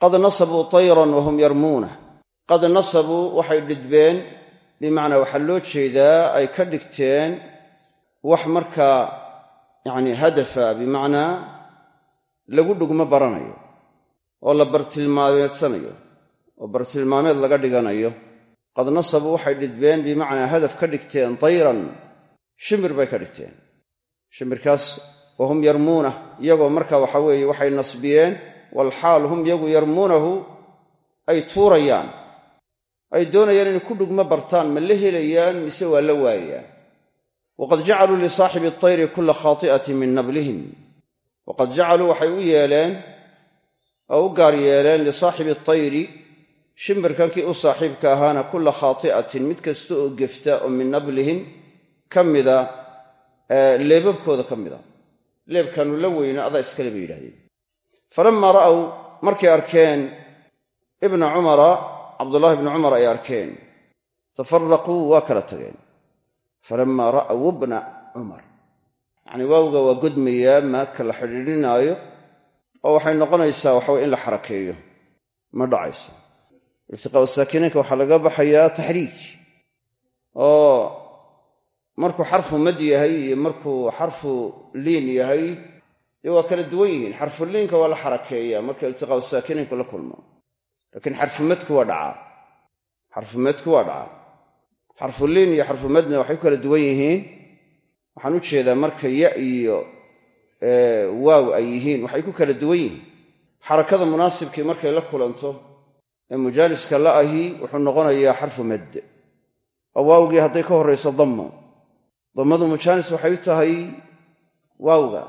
Qad nasabuu tayran wahum yarmuuna. Qad nasabuu waxay dhidbeen bimacnaa waxaa loo jeedaa ay ka dhigteen wax markaa yacni hadafa bimacnaa lagu dhugmo baranayo oo la bartilmaameedsanayo oo bartilmaameed laga dhiganayo. Qad nasabuu waxay dhidbeen bimacnaa hadaf ka dhigteen tayran shimbir bay ka dhigteen. Shimbirkaas wahum yarmuunah iyagoo marka waxa weeye waxay nasbiyeen walxaal hum yagu yarmuunahu ay tuurayaan ay doonayaan inay ku dhugmo bartaan ma la helayaan mise waa la waayayaan waqad jacaluu lisaaxibi atayri kulla khaati'atin min nablihim waqad jacaluu waxay u yeeleen oo u gaar yeeleen lisaaxibi atayri shimbirkankii u saaxiibka ahaana kulla khaati'atin mid kasta oo gefta oo min nablihim ka leebabkooda ka leebkaanu la weyna adaa iskale bay yidhahdeen falammaa ra'aw markay arkeen ibna cumara cabdullaahi ibni cumar ay arkeen. Tafaraquu waa kala tageen. Falammaa ra'aw ibna cumar. Yacnii waawga waa godmayaa maaka la xidhiidhinaayo oo waxay noqonaysaa waxaweye in la xarakeeyo. Ma dhacayso. Iltiqaa'u saakiniinka waxaa laga baxayaa taxriij oo markuu xarfu mad yahay iyo markuu xarfu liin yahay dee waa kala duwan yihiin. Xarfu liinka waa la xarakeeyaa marka iltiqaa'u saakiniinku la kulmo. Laakiin xarfumadku waa dhacaa. Xarfumadku waa dhacaa. Xarfuliin iyo xarfumadna waxay ku kala duwan yihiin. Waxaan u jeedaa marka ya iyo waaw ay yihiin waxay ku kala duwan yihiin. Xarakada munaasibkii markay la kulanto ee mujaaliska la ahi wuxuu noqonayaa xarfu madd oo waawgii hadday ka horrayso dammo dammadu mujaanis waxay u tahay waawga.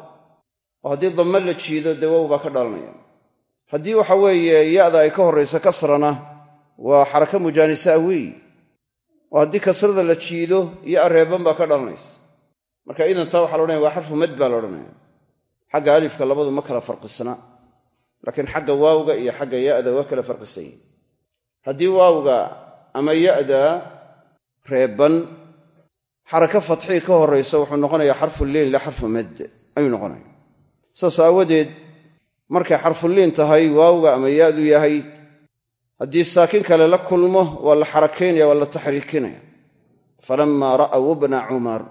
Oo haddii dammo la jiido dee waaw baa ka dhalanaya haddii waxa weeye ya'da ay ka horrayso kasrana waa xaraka mujaanisa ah weeyi haddii kasrada la jiido yo areeban baa ka dhalanaysa marka idan waxa la odhanaya waa xarfu mad baa la odhanaya xagga alifka labadu ma kala farqisna laakiin xagga waawga iyo xagga ya'da waa kala farqisan yihiin haddii waawga ama ya'da reeban xaraka fatxii ka horraysa wuxuu noqonayaa xarfuliin la xarfu mad ayuu noqonaya saas aawadeed markay xarfuliin tahay waawga ama ya'du yahay haddii saakin kale la kulmo waa la xarakaynaya waa la taxriikinaya. Falammaa ra'aw bna cumar.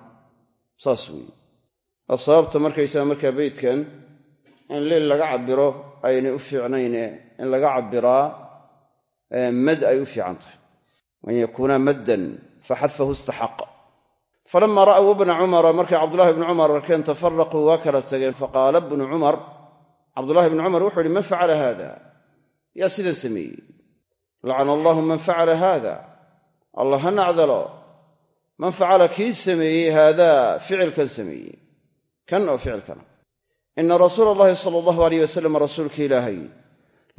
Saas weeye. Sababta markaysaga markaa beydkan in liil laga cabiro aynay u fiicnayne. In laga cabbiraa mad ay u fiican tahay. An yakuuna maddan faxadfahu istaxaqa falama ra'aw bna cumara markay cabdullahi bnu cumar arkeen tafaraquu waa kala tageen faqaala bnu cumar cabdullahi bnu cumar wuxuu ihi man facala haada yaa sidan sameeyey lacana allahu man facala haada allah ha nacdalo man facala kii sameeyey haadaa ficilkan sameeyey kan oo ficilkana ina rasuula allahi sala allahu alayh wasalam rasuulka ilaahay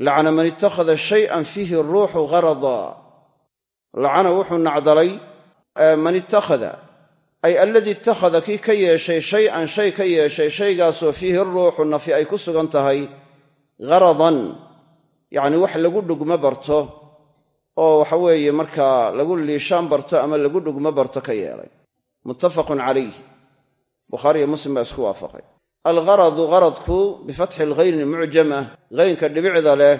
lacana man ittakhada shayan fiihi ruuxu gharada lacana wuxuu nacdalay man ittakhada ay aladii ittakhada kii ka yeeshay shay-an shay ka yeeshay shaygaasoo fiihi ruuxu nafi ay ku sugan tahay gharadan yacni wax lagu dhugmo barto oo waxa weeye markaa lagu liishaan barto ama lagu dhugmo barto ka yeelay. Muttafaqun calayh bukhaariyo muslim baa isku waafaqay. Algharadu gharadku bifatxi alghayni mucjama ghaynka dhibicda leh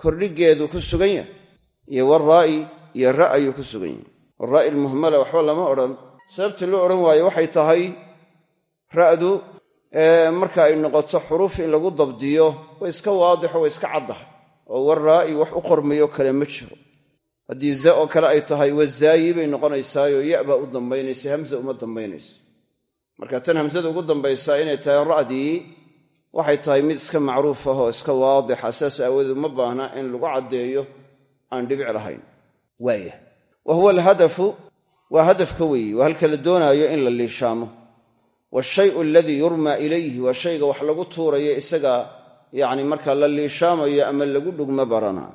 kordhigeedu ku sugan yahay iyo waraa'i iyo ra ayuu ku sugan yahay. Waraa'i almuhmala waxba lama odhan sababta loo odhan waayo waxay tahay ra'du marka ay noqoto xuruuf in lagu dabdiyo way iska waadixo way iska caddahay. Oo waraa'i wax u qormayo kale ma jiro. Haddii za oo kale ay tahay wazaayi bay noqonaysaayo ya baa u dambaynaysa hamza uma dambaynayso marka tan hamsada ugu dambaysaa inay tahay ra'dii waxay tahay mid iska macruuf ah oo iska waadixa saas aawadeed uma baahna in lagu caddeeyo aan dhibic lahayn. Waaya wa huwa alhadafu waa hadafka weeye waa halka la doonaayo in la liishaamo. Waashayu aladii yurmaa ilayhi waa shayga wax lagu tuurayo isaga yacni marka la liishaamayo ama lagu dhugmo baranaa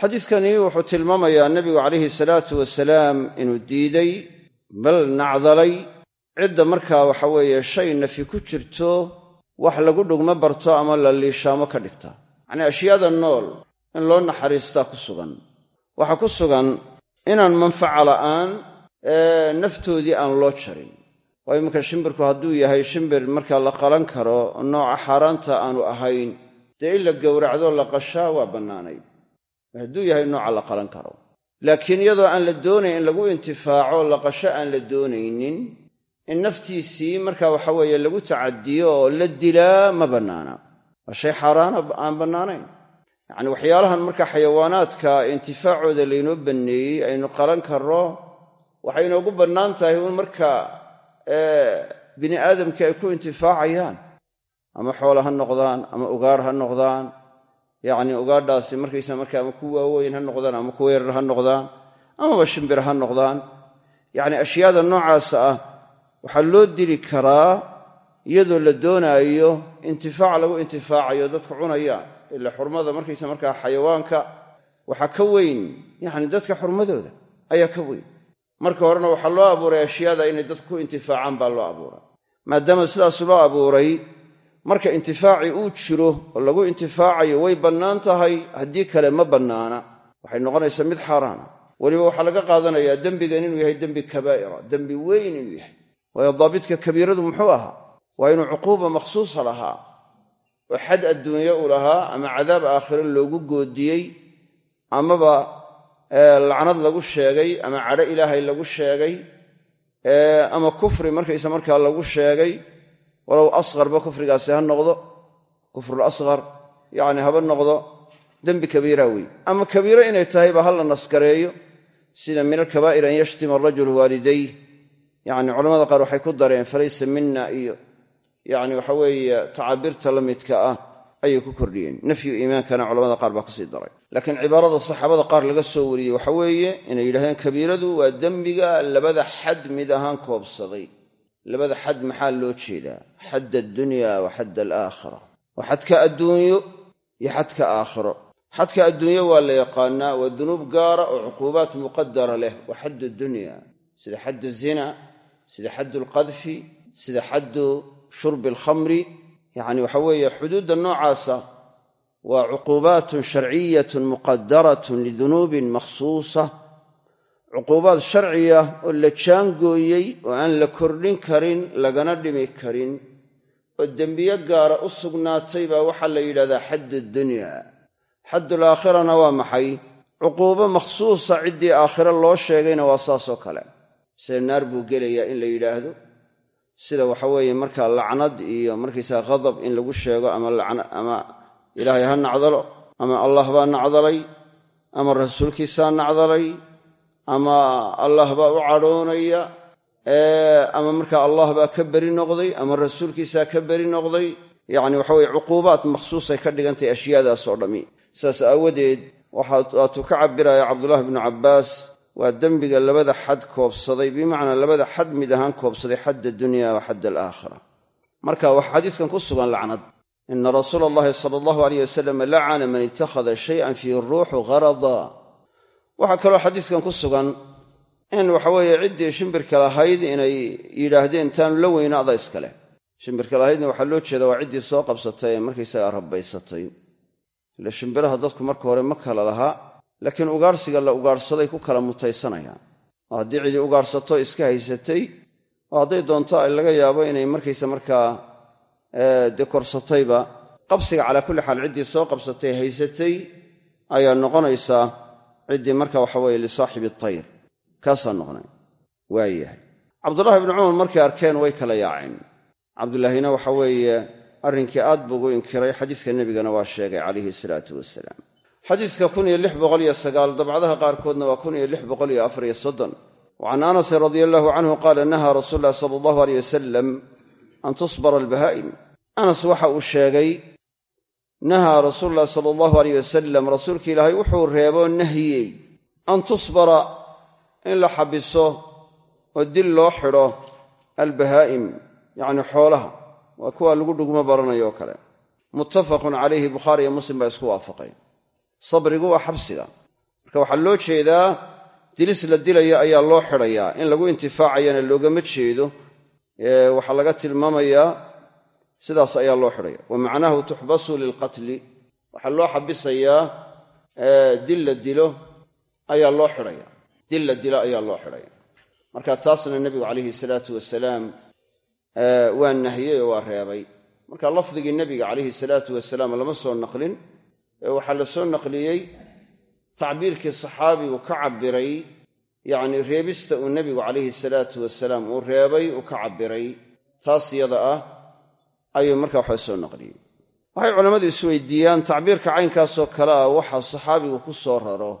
xadiiskani wuxuu tilmaamayaa nebigu calayhi salaatu wasalaam inuu diiday bal nacdalay cidda markaa waxa weeye shay nafi ku jirto wax lagu dhugmo barto ama la liishaamo ka dhigta. Yacnii ashyaada nool in loo naxariistaa ku sugan. Waxaa ku sugan inaan manfaca la'aan naftoodii aan loo jarin. Waa iminka shimbirku hadduu yahay shimbir markaa la qalan karo nooca xaaraanta aanu ahayn dee in la gowracdo la qashaa waa bannaanayd. Hadduu yahay nooca la qalan karo. Laakiin iyadoo aan la doonayn in lagu intifaaco la qasho aan la doonaynin in naftiisii marka waxa weeye lagu tacadiyo oo la dilaa ma bannaana. Waa shay xaaraana aan bannaanayn. Yacni waxyaalahan marka xayawaanaadka intifaacooda laynoo banneeyey aynu qalan karro waxay inoogu bannaan tahay un marka bini aadamkii ay ku intifaacayaan ama xoola ha noqdaan ama ugaar ha noqdaan yacni ugaadhaasi markaysa marka ama ku waaweyn ha noqdaan ama ku weerar ha noqdaan amaba shimbir ha noqdaan. Yacni ashyaada noocaas ah waxaa loo dili karaa iyadoo la doonaayo intifaac lagu intifaacayo dadku cunayaan ila xurmada markaysa markaa xayawaanka. Waxaa ka weyn yacni dadka xurmadooda ayaa ka weyn marka horena waxaa loo abuuray ashyaada inay dadku ku intifaacaan baa loo abuuray. Maadaama sidaas loo abuuray marka intifaacii uu jiro oo lagu intifaacayo way bannaan tahay haddii kale ma bannaana. Waxay noqonaysaa mid xaaraana weliba waxaa laga qaadanayaa dembigan inuu yahay dembi kabaa'ira dembi weyn inuu yahay. Waayo daabitka kabiiradu muxuu ahaa? Waa inuu cuquuba makhsuusa lahaa oo xad adduunye u lahaa ama cadaab aakhire loogu goodiyey amaba lacnad lagu sheegay ama cadho ilaahay lagu sheegay. Ama kufri markaysa markaa lagu sheegay. Walow asqarba kufrigaasi ha noqdo. Kufrul asqar yacni haba noqdo. Dembi kabiira wey ama kabiiro inay tahayba ha la naskareeyo. Sida min alkabaa'ir an yashtima arajulu waalidayh yacni culamada qaar waxay ku dareen falaysa mina iyo yacni waxa weeye tacaabiirta la ah ayay ku kordhiyeen. Nafyu iimaankana culamada qaar baa ku sii daray. Laakiin cibaarada saxaabada qaar laga soo wariyey waxa weeye inay yidhahdeen kabiiradu waa dembiga labada xad mid ahaan koobsaday. Labada xad maxaa loo jeedaa? Xadd addunya wa xadd alaakhira. Waa xadka adduunyo iyo xadka aakhiro. Xadka adduunyo waa la yaqaanaa waa dunuub gaara oo cuquubaat muqadara leh. Waa xaddu dunya sida xaddu zina sida xaddu alqadfi sida xaddu shurbi alkhamri yacni waxa weeye xuduudda noocaasa waa cuquubaatun sharciyatun muqadaratun lidunuubin makhsuusa. Cuquubaad sharciya oo la jaangooyey oo aan la kordhin karin lagana dhimi karin oo dembiye gaara u sugnaatay baa waxaa la yidhahdaa xaddu dunya. Xaddul aakhirana waa maxay? Cuquubo makhsuusa ciddii aakhiro loo sheegayna waa saasoo kale. Sida naar buu gelayaa in la yidhaahdo sida waxa weeye markaa lacnad iyo markaysaga ghadab in lagu sheego ama ilaahay ha nacdalo ama allah baa nacdalay ama rasuulkiisaa nacdalay ama allah baa u cadhoonaya ama markaa allah baa ka beri noqday ama rasuulkiisaa ka beri noqday. Yacni waxa weye cuquubaad makhsuusay ka dhigantahay ashyaadaas oo dhammi. Saas aawadeed waatuu ka cabiraya cabdullaahi bnu cabbaas waa dembiga labada xad koobsaday bimacnaa labada xad mid ahaan koobsaday xadd addunya wa xadd alaakhira. Marka waxaa xadiiskan ku sugan lacnad. Ina rasuula allahi sala allahu aleyh wasalam lacana man ittakhada shayan fiihi ruuxu gharada. Waxaa kaloo xadiiskan ku sugan in waxaweeye ciddii shimbirka lahayd inay yidhaahdeen taanu la weyna ada iskaleh shimbirka lahaydna waxaa loo jeeda waa ciddii soo qabsatay ee markaysaga rabbaysatay. Shimbiraha dadku marka hore ma kala lahaa laakiin ugaarsiga la ugaarhsaday ku kala mutaysanayaan oo haddii cidii ugaarhsato iska haysatay oo hadday doonto laga yaabo inay markaysa markaa dee korsatayba qabsiga calaa kulli xaal ciddii soo qabsatay haysatay ayaa noqonaysaa ciddii marka waxa weeye lisaaxibi tayr. Kaasaa noqonay. Waayahay cabdullaahi bnu cumar markay arkeen way kala yaaceen. Cabdullaahina waxa weeye arrinkii aad buu ugu inkiray xadiiska nebigana waa sheegay calayhi salaatu wasalaam xadiiska kun iyo lix boqol iyo sagaal dabcadaha qaarkoodna waa kun iyo lix boqol iyo afar iyo soddon. Wa can anasin radia allahu canhu qaala nahaa rasuulu llahi sala allahu aleyh wasalam an tusbara albahaa'im. Anas waxa uu sheegay nahaa rasuulu llahi sala allahu aleyh wasalam rasuulka ilaahay wuxuu reeboo nahiyey an tusbara in la xabiso oo dil loo xidho albahaa'im yacni xoolaha. Waa kuwa lagu dhugmo baranayo oo kale. Muttafaqun calayhi bukhaari iyo muslim baa isku waafaqay sabrigu waa xabsiga. Marka waxaa loo jeedaa dilis la dilaya ayaa loo xidhayaa. In lagu intifaacayana loogama jeedo waxaa laga tilmaamayaa sidaas ayaa loo xidhaya. Wa macnaahu tuxbasu lilqatli. Waxaa loo xabisayaa dil la dilo ayaa loo xidhaya. Dil la dilo ayaa loo xidhaya. Marka taasna nebigu calayhi salaatu wasalaam waa nahiyey oo waa reebay. Marka lafdigii nebiga calayhi salaatu wasalaam lama soo naqlin waxaa la soo naqliyey tacbiirkii saxaabigu ka cabbiray yacni reebista uu nebigu calayhi salaatu wasalaam uu reebay uu ka cabbiray. Taas yada ah ayuu markaa waxaa soo naqliyey. Waxay culammadu isweydiiyaan tacbiirka caynkaasoo kale ah waxa saxaabigu ku soo raro.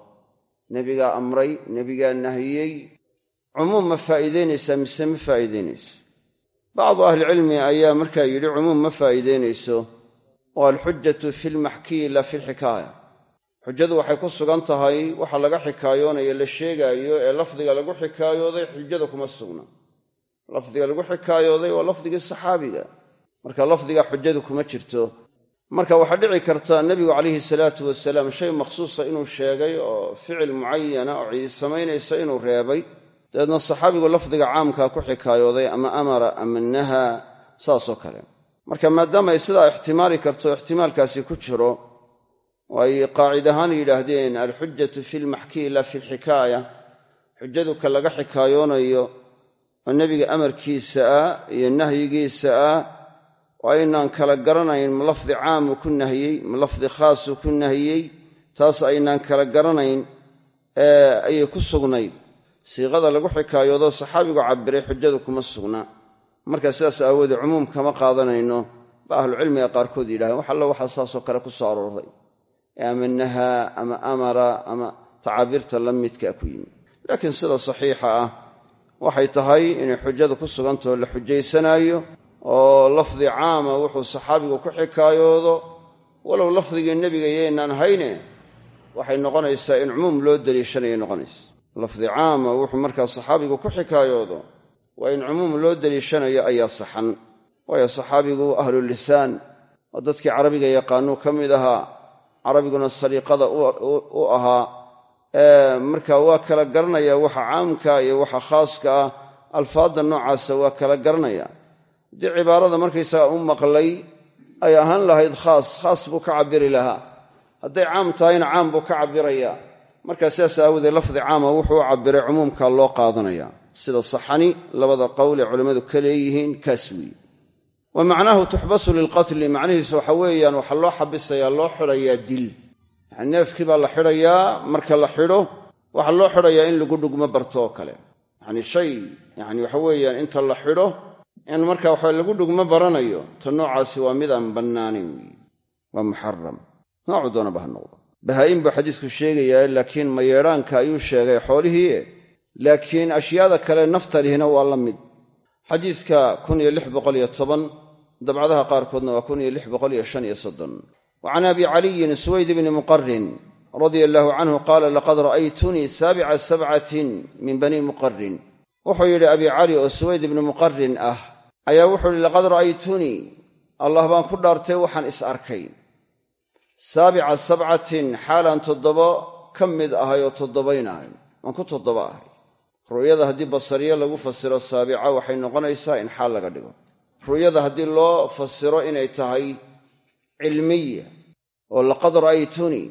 Nebigaa amray nebigaa nahiyey. Cumuum ma faa'iidaynaysaa mise ma faa'iidaynayso bacdu ahlicilmi ayaa markaa yidhi cumuum ma faa'iidaynayso oo alxujatu fi lmaxkiyi la fi lxikaaya xujadu waxay ku sugan tahay waxa laga xikaayoonayo la sheegaayo ee lafdiga lagu xikaayooday xujada kuma sugna lafdiga lagu xikaayooday waa lafdigii saxaabiga marka lafdiga xujadu kuma jirto marka waxaa dhici karta nebigu calayhi salaatu wasalaam shay makhsuusa inuu sheegay oo ficil mucayana oo cidi samaynaysa inuu reebay dabeedna saxaabigu lafdiga caamkaa ku xikaayooday ama amara ama nahaa saasoo kale marka maadaama ay sidaa ixtimaali karto ixtimaalkaasi ku jiro oo ay qaacid ahaan yidhaahdeen alxujatu fi lmaxkiyi la fi lxikaaya. Xujadu ka laga xikaayoonayo oo nebiga amarkiisa ah iyo nahyigiisa ah oo aynaan kala garanayn ma lafdi caamuu ku nahiyey ma khaasuu ku nahiyey taas aynaan kala garanayn ayay ku sugnayd. Siiqada lagu xikaayoodo saxaabigu cabbiray xujadu kuma sugna marka sidaas aawoodee cumuum kama qaadanayno ba ahlucilmiga qaarkood yidhahdeen wax alla waxaa saasoo kale ku soo arooray. Ee ama nahaa ama amara ama tacaabiirta la midkaa ku yimid. Laakiin sida saxiixa ah waxay tahay inay xujadu ku sugantao la xujaysanaayo oo lafdi caama wuxuu saxaabigu ku xikaayoodo walow lafdigii nebiga yaynaan hayne waxay noqonaysaa in cumuum loo deliishanayay noqonaysa. Lafdi caama wuxuu markaa saxaabigu ku xikaayoodo waa in cumuum loo deliishanayo ayaa saxan. Waayo saxaabigu ahlulisaan oo dadkii carabiga yaqaanuu ka mid ahaa carabiguna saliiqada u ahaa marka waa kala garanaya waxa caamka iyo waxa khaaska ah alfaadda noocaasa waa kala garanaya. Haddii cibaarada markaysaga u maqlay ay ahaan lahayd khaas khaas buu ka cabiri lahaa. Hadday caam tahayna caam buu ka cabiraya markaa sidaas aawoodee lafdi caama wuxuu u cabiray cumuumka loo qaadanaya sida saxani labada qowl ee culammadu ka leeyihiin kaas weeye. Wa macnaahu tuxbasu lilqatli macnihiisu waxa weeyaan waxaa loo xabisayaa loo xidhayaa dil. Yani neefkii baa la xidhayaa marka la xidho waxaa loo xidhayaa in lagu dhugmo barto oo kale. Yani shay yani waxa weeyaan inta la xidho in marka waxa lagu dhugmo baranayo ta noocaasi waa mid aan bannaanayn weeye. Waa muxaram noocu doonaba ha noqdo. Bahaa'in buu xadiisku sheegayaa laakiin mayeedhaanka ayuu sheegay xoolihii laakiin ashyaada kale nafta lihina waa la mid. Xadiidka dabcadaha qaarkoodna waa wa can abi caliyin suwayd bni muqarin radia allaahu canhu qaala laqad ra'aytunii saabica sabcatin min bani muqarin wuxuu yidhi abi cali oo suwayd ibni muqarin ah ayaa wuxuu yidhi laqad ra'aytunii allah baan ku dhaartay waxaan is arkay. Saabica sabcatin xaalaan toddoba ka mid ahay oo toddobaynahay waan ku toddoba ahay ru'yada haddii basariye lagu fasiro saabica waxay noqonaysaa in xaal laga dhigo. Ru'yada haddii loo fasiro inay tahay cilmiya oo laqad ra'aytunii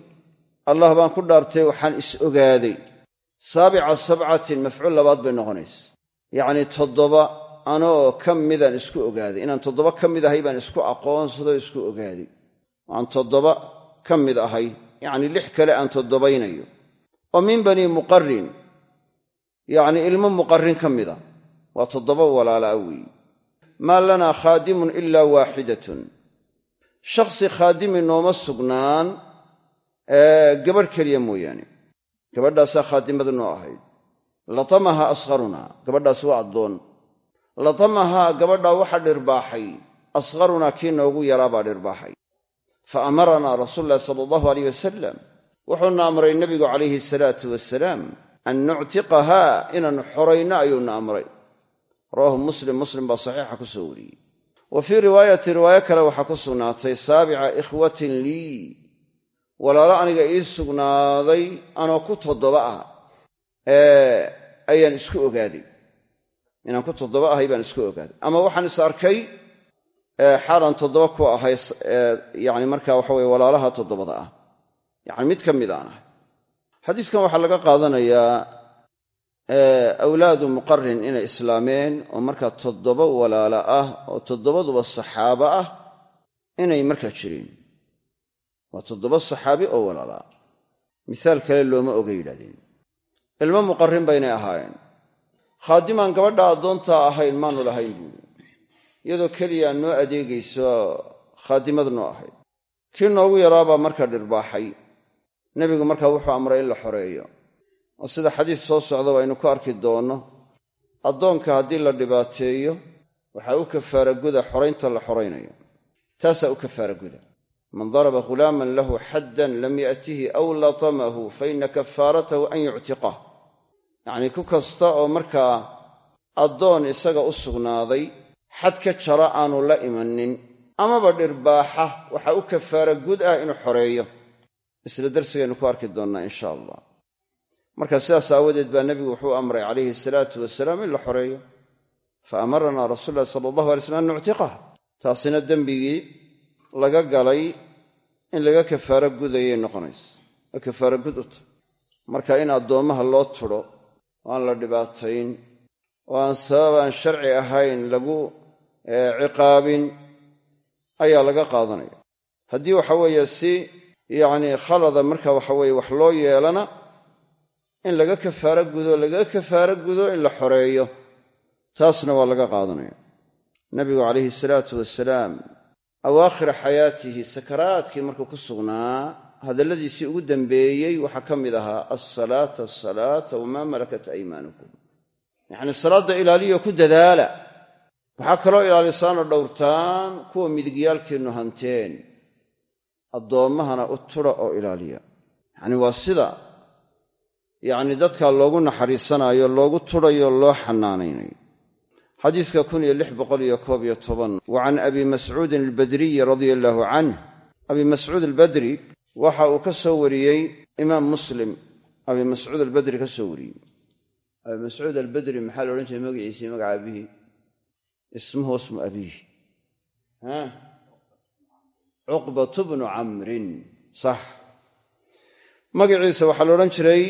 allah baan ku dhaartay waxaan is ogaaday. Saabica sabcatin mafcuul labaad bay noqonaysa. Yacnii toddoba anoo ka midaan isku ogaaday. Inaan toddoba ka mid ahay baan isku aqoonsadoo isku ogaaday. Aan toddoba ka mid ahay yacnii lix kale aan toddobaynayo. Oo min banii muqarin yacnii ilmo muqarin ka mida waa toddoba walaalaa weeye maa lanaa khaadimun ilaa waaxidatun. Shakhsi khaadimi nooma sugnaan gabadh keliya mooyaane. Gabadhaasaa khaadimada noo ahayd. Latamahaa asqarunaa gabadhaas waa addoon. Latamahaa gabadhaa waxa dhirbaaxay asqarunaa kii noogu yaraabaa dhirbaaxay. Fa amaranaa rasuulu ulahi sala allahu aleyh wasalam wuxuuna amray nebigu calayhi salaatu wasalaam an nuctiqahaa inaan xorayno ayuuna amray. Rawaahu muslim muslim baa saxiixa ku soo wariyey. Wa fii riwaayati riwaayo kale waxaa ku sugnaatay saabica ikhwatin lii walaalo aniga ii sugnaaday anoo ku toddoba ah ayaan isku ogaaday. Inaan ku toddoba ahay baan isku ogaaday. Ama waxaan is arkay xaalan toddoba ku ahay yani marka waxa weye walaalaha toddobada ah. Yani mid ka mid aan ahay xadiiskan waxaa laga qaadanayaa awlaadu muqarin inay islaameen oo markaa toddoba walaalo ah oo toddobaduba saxaabo ah inay markaa jireen waa toddoba saxaabi oo walaala. Ah misaal kale looma oga yidhahdeen ilmo muqarin baynay ahaayeen. Khaadimaan gabadha addoontaa ahayn maanu lahayn buuri iyadoo keliyaa noo adeegayso khaadimad noo ahayd. Kii noogu yaraabaa markaa dhirbaaxay nebigu markaa wuxuu amray in la xoreeyo. Oo sida xadiis soo socda waynu ku arki doonno addoonka haddii la dhibaateeyo waxaa u kafaara guda xoraynta la xoraynayo. Taasaa u kafaara guda. Man daraba ghulaaman lahu xaddan lam ya'tihi aw latamahu fa ina kafaaratahu an yuctiqah yacnii ku kasta oo markaa addoon isaga u sugnaaday xad ka jara aanu la imanin amaba dhirbaaxa waxaa u kafaara gud ah inuu xoreeyo isla darsigaynu ku arki doonnaa insha allah. Marka sidaas aawadeed baa nebigu wuxuu amray calayhi salaatu wasalaam in la xoreeyo. Fa amaranaa rasuulu ulahi sala allahu alay slam an nuctiqaha taasina dembigii laga galay in laga kafaaro gudayay noqonaysa oo kafaaro gud u tahy marka in addoommaha loo tudho oo aan la dhibaatayn oo aan sabab aan sharci ahayn lagu ciqaabin ayaa laga qaadanaya. Haddii waxa weeye si yacnii khalada marka waxa weeye wax loo yeelana in laga kafaaro gudo lagaga kafaaro gudo in la xoreeyo. Taasna waa laga qaadanaya nabigu calayhi salaatu wasalaam awaakhira xayaatihi sakaraadkii markuu ku sugnaa hadalladiisii ugu dambeeyey waxaa ka mid ahaa alsalaata asalaata wamaa malakat aymaanukum yacni salaadda ilaaliyo ku dadaala. Waxaa kaloo ilaalisaanoo dhowrtaan kuwa midigyaalkiinnu hanteen addoommahana u tudha oo ilaaliya. Yacni waa sida yacni dadkaa loogu naxariisanaayo loogu tudhayo loo xanaanaynayo xadiiska kun iyo lix boqol iyo koob iyo toban. Wa abi mascuudin albadriyi radia allaahu canh abi mascuud albadri waxa uu ka soo wariyey imaam muslim abi mascuud albadri ka soo wariyey. Abi mascuud albadri maxaa la odhan jiray magaciisii magaca abihi ismuhu ismu abiihi cuqbatu bnu camrin sax. Magaciisa waxaa la odhan jiray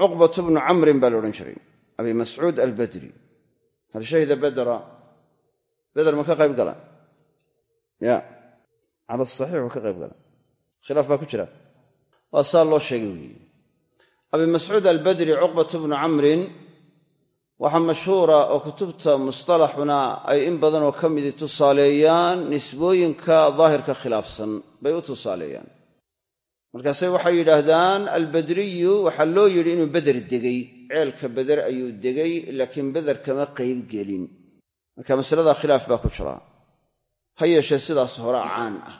cuqbatu bnu camrin baa la odhan jiray abi mascuud albadri. Hal shahida bedera beder ma ka qayb gala? Ya. Cala saxiix waa ka qayb gala? Khilaaf baa ku jira. Waa saa loo sheegay weeye abi mascuud albadri cuqbatu bnu camrin waxaa mashhuura oo kutubta mustalaxuna ay in badanoo ka midi tusaaleeyaan nisbooyinka daahirka khilaafsan. Bay u tusaaleeyaan. Markaase waxay yidhaahdaan albadriyu waxaa loo yidhi inuu beder degay. Ceelka beder ayuu degay laakiin beder kama qayb gelin. Marka masalada khilaaf baa ku jira. Ha yeeshee sidaas hore caan ah.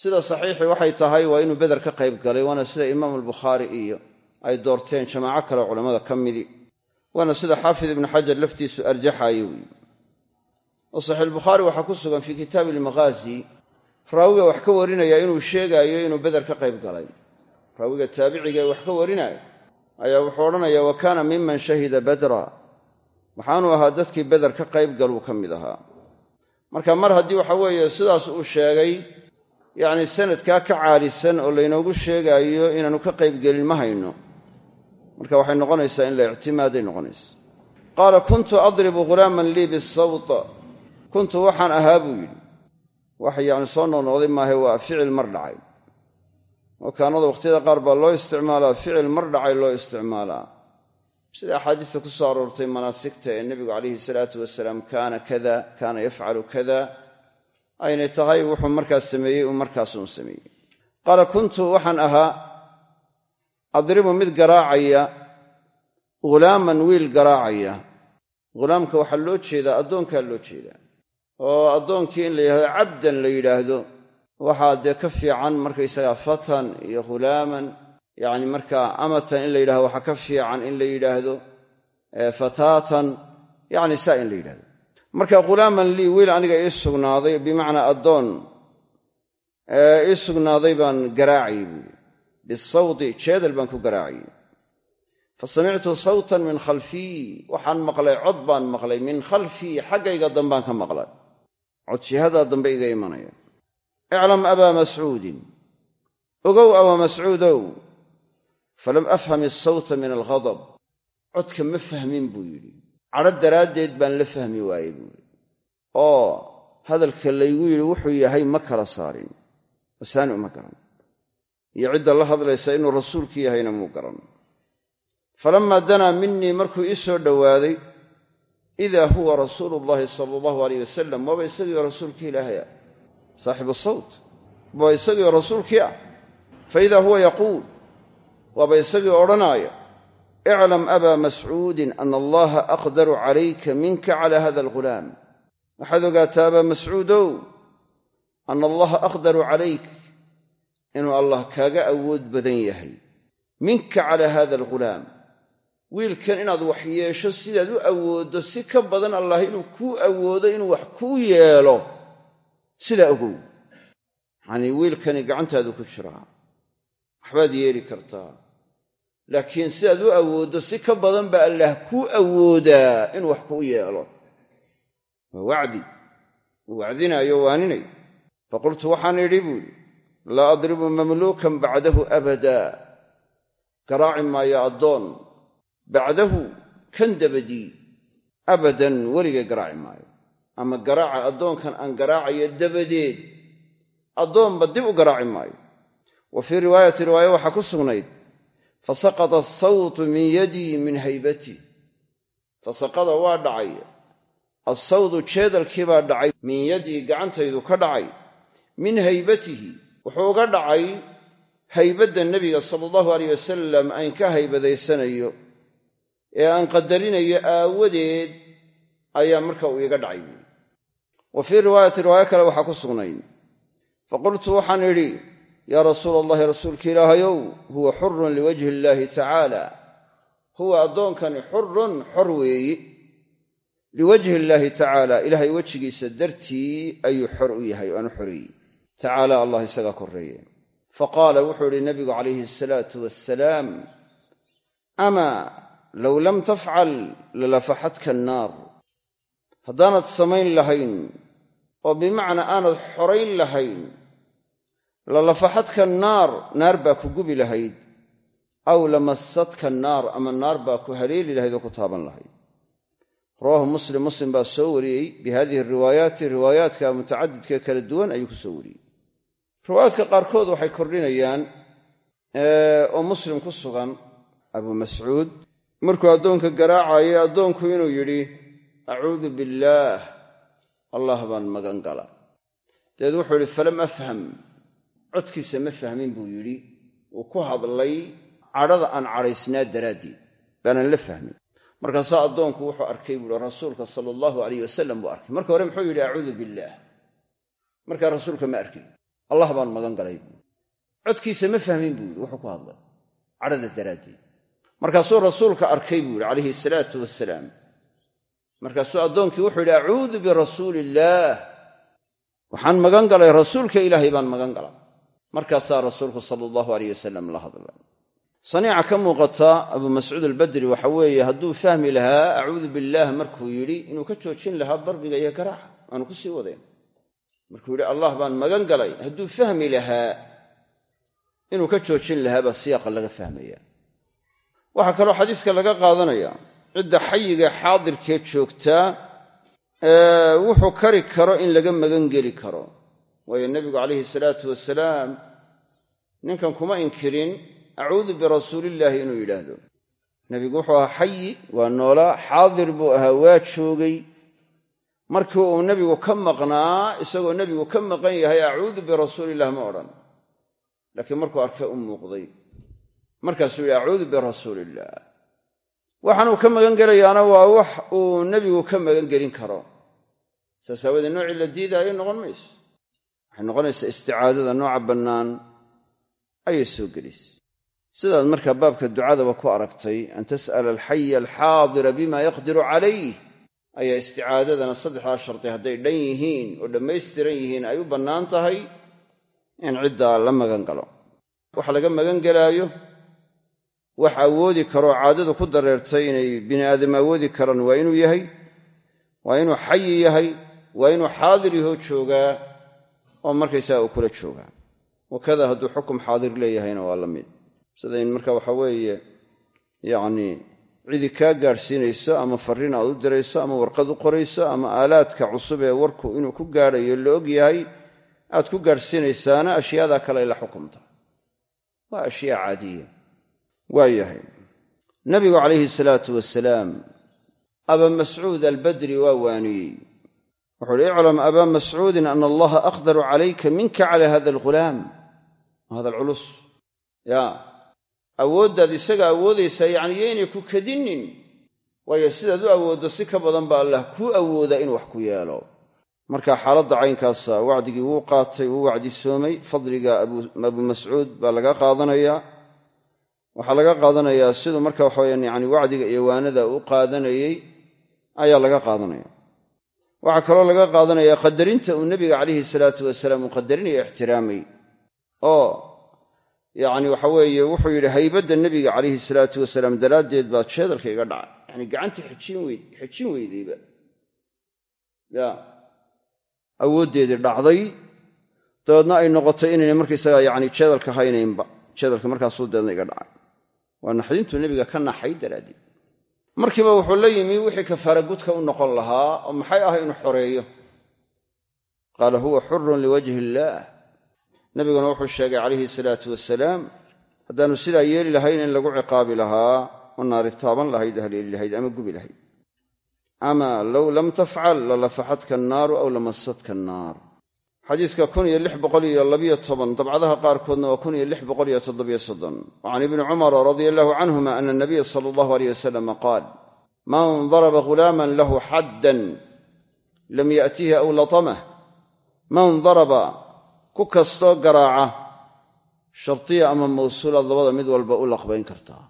Sida saxiixi waxay tahay waa inuu beder ka qayb galay waana sida imaamu albukhaari iyo ay doorteen jamaaco kale culammada ka midi waana sida xaafid ibnu xajar laftiisu arjaxaayo weyi oo saxiixulbukhaari waxaa ku sugan fii kitaabi almaghaazi raawiga wax ka warinaya inuu sheegaayo inuu beder ka qayb galay. Raawiga taabicigae wax ka warinaya ayaa wuxuu odhanayaa wa kaana miman shahida badra. Waxaanuu ahaa dadkii beder ka qayb galuu ka mid ahaa. Marka mar haddii waxa weeye sidaas uu sheegay yacni sanadkaa ka caalisan oo laynoogu sheegaayo inaanu ka qaybgelin ma hayno marka waxay noqonaysaa in la ictimaaday noqonaysa. Qaala kuntu adribu ghulaaman lii bisawt kuntu waxaan ahaa buu yidhi. Wax yacni soo noqnoqday maahe waa ficil mar dhacay. Oo kaanada wakhtiyada qaar baa loo isticmaalaa ficil mar dhacay loo isticmaalaa. Sida axaadiista ku soo aroortay manaasigta ee nebigu calayhi salaatu wasalaam kaana kada kaana yafcalu kada. Aynay tahay wuxuu markaas sameeyey uu markaasuun sameeyey. Qaala kuntu waxaan ahaa adribu mid garaacaya ghulaaman wiil garaacaya. Ghulaamka waxaa loo jeedaa addoonkaa loo jeedaa. Oo addoonkii in la yidhahdo cabdan la yidhaahdo waxaa dee ka fiican markaysagaa fatan iyo ghulaaman. Yacni markaa amatan in la yidhahdo waxaa ka fiican in la yidhaahdo fataatan yacni saa in la yidhahdo marka ghulaaman lii wiil aniga ii sugnaaday bimacnaa addoon ii sugnaaday baan garaacayy buui bisawti jeedal baan ku garaacayey fa samictu sawtan min khalfii waxaan maqlay cod baan maqlay min khalfii xaggayga dambaan ka maqlay. Cod jihadaa dambe iga imanaya. Iclam abaa mascuudin. Ogow abaa mascuudow. Falam afham isawta min alghadab. Codka ma fahmin buu yidhi. Cadho daraaddeed baan la fahmi waayey buuhi oo hadalka laygu yidhi wuxuu yahay ma kala saarin. Wasaani uma garan iyo cidda la hadlaysa inuu rasuulku yahayna muu garan. Falammaa danaa minii markuu ii soo dhowaaday idaa huwa rasuulu llahi sala allahu alayh wasalam waaba isagiio rasuulkii ilaahay ah. Saaxibu sawt waaba isagiio rasuulkii ah. Fa idaa huwa yaquul waaba isagii odhanaaya iclam abaa mascuudin ana allaha aqdaru calayka minka cala hada alghulaam. Waxaad ogaataa abaa mascuudow ana allaha aqdaru calayk inuu allah kaaga awood badan yahay. Minka cala hada alghulaam wiilkan inaad wax yeesho sidaad u awooddo si ka badan allah inuu kuu awoodo inuu wax kuu yeelo. Sidaa ogow. Yacanii wiilkani gacantaadu ku jiraa waxbaad yeeli kartaa. Laakiin sidaad u awooddo si ka badan baa allaah kuu awoodaa inuu wax kuu yeelo. Waa wacdi. Uu wacdinaayo waaninayo faqultu waxaan idhi buuhi laa adribu mamluukan bacdahu abadaa garaaci maayo addoon. Bacdahu kan dabadii abadan weligay garaaci maayo. Ama garaaca addoonkan aan garaacayo dabadeed. Addoonba dib u garaaci maayo. Wa fii riwaayati riwaaye waxaa ku sugnayd fasaqata asawtu min yadii min haybatii fasaqada waa dhacay. Assawdu jeedalkii baa dhacay. Min yadii gacantaydu ka dhacay. Min haybatihi wuxuu uga dhacay haybadda nebiga sala allahu aleyh wasalam ayn ka haybadaysanayo ee aan qadarinayo aawadeed ayaa marka uu iiga dhacay. Buuri wa fii riwaayati riwaayo kale waxaa ku sugnayd faqultu waxaan idhi yaa rasuula allahi rasuulka ilaahayow huwa xurun liwajhi illaahi tacaala. Huwa addoonkani xurun xor weeyi. Liwajhi illaahi tacaala ilaahay wejigiisa dartii ayuu xor u yahay o aanu xoreeyey tacaala allah isagaa korreeye faqaala wuxuu idhi nabigu calayhi asalaatu wassalaam amaa low lam tafcal lalafaxadka annaar haddaanad samayn lahayn oo bimacnaa aanad xorayn lahayn lalafaxadka naar naar baa ku gubi lahayd aw lamassadka naar ama naar baa ku haleeli lahayd oo ku taaban lahayd. Rawaahu muslim muslim baa soo wariyey bi hadihi riwaayaati riwaayaadka mutacadidka kala duwan ayuu ku soo wariyey riwaayaadka qaarkood waxay kordhinayaan oo muslim ku sugan abuu mascuud markuu addoonka garaacayay addoonku inuu yidhi acuudu billaah allah baan magan gala dabeed wuxuu yidhi falam afham codkiisa ma fahmin buu yidhi. Uu ku hadlay cadhada aan cadhaysnaa daraaddeed baanaan la fahmin. Markaasaa addoonku wuxuu arkay buuhi rasuulka sala allahu alayh wasalam buu arkay. Marka hore muxuu yidhi acuudu billaah. Markaa rasuulka ma arkay allah baan magan galay. Buui codkiisa ma fahmin buu yidhi wuxuu ku hadlay. Cadhada daraaddeed. Markaasuu rasuulka arkay buu yidhi calayhi salaatu wasalaam markaasuu addoonkii wuxuu yidhi acuudu birasuuli illaah waxaan magan galay rasuulka ilaahay baan magan galay markaasaa rasuulku sala allahu aleyh wasalam la hadlay. Saniica ka muuqata abuu mascuud albadri waxa weeye hadduu fahmi lahaa acuudu billaah markuu yidhi inuu ka joojin lahaa darbiga iyo garaaxa aanu ku sii wadayn markuu yidhi allah baan magan galay. Hadduu fahmi lahaa inuu ka joojin lahaa baa siyaaqa laga fahmaya. Waxaa kaloo xadiiska laga qaadanaya cidda xayiga xaadirkee joogtaa wuxuu kari karo in laga magan geli karo. Waayo nebigu calayhi salaatu wasalaam ninkan kuma inkirin acuudu birasuulillaahi inuu yidhaahdo. Nebigu wuxuu ahaa xayi waa noolaa xaadir buu ahaa waa joogay markii uu nebigu ka maqnaa isagoo nebigu ka maqan yahay acuudu birasuuliillah ma odhan. Laakiin markuu arkay u muuqday. Markaasuu yidhi acuudu birasuuliillah waxaanuu ka magan gelayaana waa wax uu nebigu ka magan gelin karo. Saas aawadee noocii la diidaayo noqon mayso waxay noqonaysaa isticaadada nooca bannaan ayay soo gelaysa sidaad markaa baabka ducadaba ku aragtay an tas'ala alxaya alxaadira bima yaqdiru calayh ayaa isticaadadana saddexdaa shardi hadday dhan yihiin oo dhammaystiran yihiin ay u bannaan tahay in ciddaa la magan galo. Waxa laga magan gelaayo wax awoodi karoo caadadu ku dareertay inay bini aadam awoodi karaan waa inuu yahay waa inuu xayi yahay waa inuu xaadir yahoo joogaa oo markaysaga uu kula joogaa. Wakada hadduu xukum xaadir leeyahayna waa la mid. Sida in marka waxa weeye yacnii cidi kaa gaadhsiinayso ama farriin aad u dirayso ama warqad u qorayso ama aalaadka cusub ee warku inuu ku gaadhayo la og yahay aad ku gaadhsiinaysaana ashyaadaa kale la xukumta. Waa ashyaa caadiya. Waa yahay. Nabigu calayhi salaatu wasalaam abaa mascuud albadri waa waaniyey. Wuxuu uhi iclam abaa mascuudin ana allaha aqdaru calayka minka cala hada alghulaam. Hada alculus ya awooddaad isaga awoodaysaa yacni yaynay ku kadinin waayo sidaad u awooddo si ka badan baa allah kuu awoodaa inuu wax ku yeelo. Marka xaaladda caynkaasa wacdigii wuu qaatay wuu wacdisoomay fadliga abuu mascuud baa laga qaadanayaa. Waxaa laga qaadanayaa siduu marka waxaweyaan yani wacdiga iyo waanada u qaadanayey ayaa laga qaadanaya. Waxaa kaloo laga qaadanayaa qadarinta uu nebiga calayhi salaatu wasalaam uu qadarinayo ixtiraamay. Oo yacni waxa weeye wuxuu yidhi haybadda nebiga calayhi salaatu wasalaam daraaddeed baa jeedalka iga dhacay. Yani gacantii xejin weydayba. Ya. Awooddeedii dhacday. Dabeedna ay noqotay inaynay markaysaga yani jeedalka haynaynba. Jeedalka markaasuu deedna iga dhacay. Waa naxdintuu nebiga ka naxay daraaddeed. Markiiba wuxuu la yimi wixii kafaara gudka u noqon lahaa oo maxay ah inuu xoreeyo? Qaala huwa xurun liwajhi illaah nabiguna wuxuu sheegay calayhi salaatu wasalaam haddaanu sidaa yeeli lahayn in lagu ciqaabi lahaa oo naari taaban lahayd haleeli lahayd ama gubi lahayd. Ama low lam tafcal lalafaxadka annaaru aw lamassadka annaar. Xadiiska kun iyo lix boqol iyo labiyo toban dabcadaha qaarkoodna waa kun iyo lix boqol iyo toddobiyo soddon. Wa ibni cumara radia allahu canhuma ana anabiya sala allahu aleyh wasalama qaal man daraba ghulaaman lahu xaddan lam ya'tihi aw latamah man daraba ku kastoo garaaca shartiya ama mawsuulaad labada mid walba u laqbayn kartaa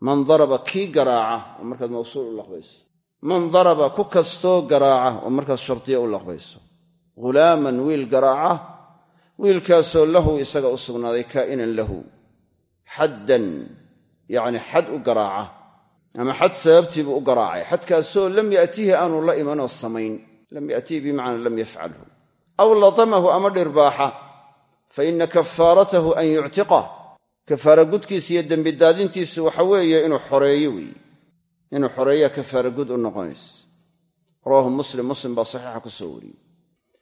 man daraba kii garaaca oo markaad mawsuul u laqbayso. Man daraba ku kastoo garaaca oo markaas shardiya u laqbayso. Ghulaaman wiil garaaca wiilkaasoo lahu isaga u sugnaaday kaa'inan lahu. Xaddan yacni xad u garaaca ama xad sababtiibuu u garaacay. Xadkaasoo lam ya'tihi aanu la imanoo samayn. Lam ya'tihi bimacnaa lam yafcalhu aw latamahu ama dhirbaaxa fa inna kafaaratahu an yuctiqah kafaara gudkiisa iyo dembidaadintiisu waxa weeye inuu xoreeyo weeye inuu xoreeyaa kafaara gud u noqonaysa rawaahu muslim muslim baa saxiixa ku soo wariyey.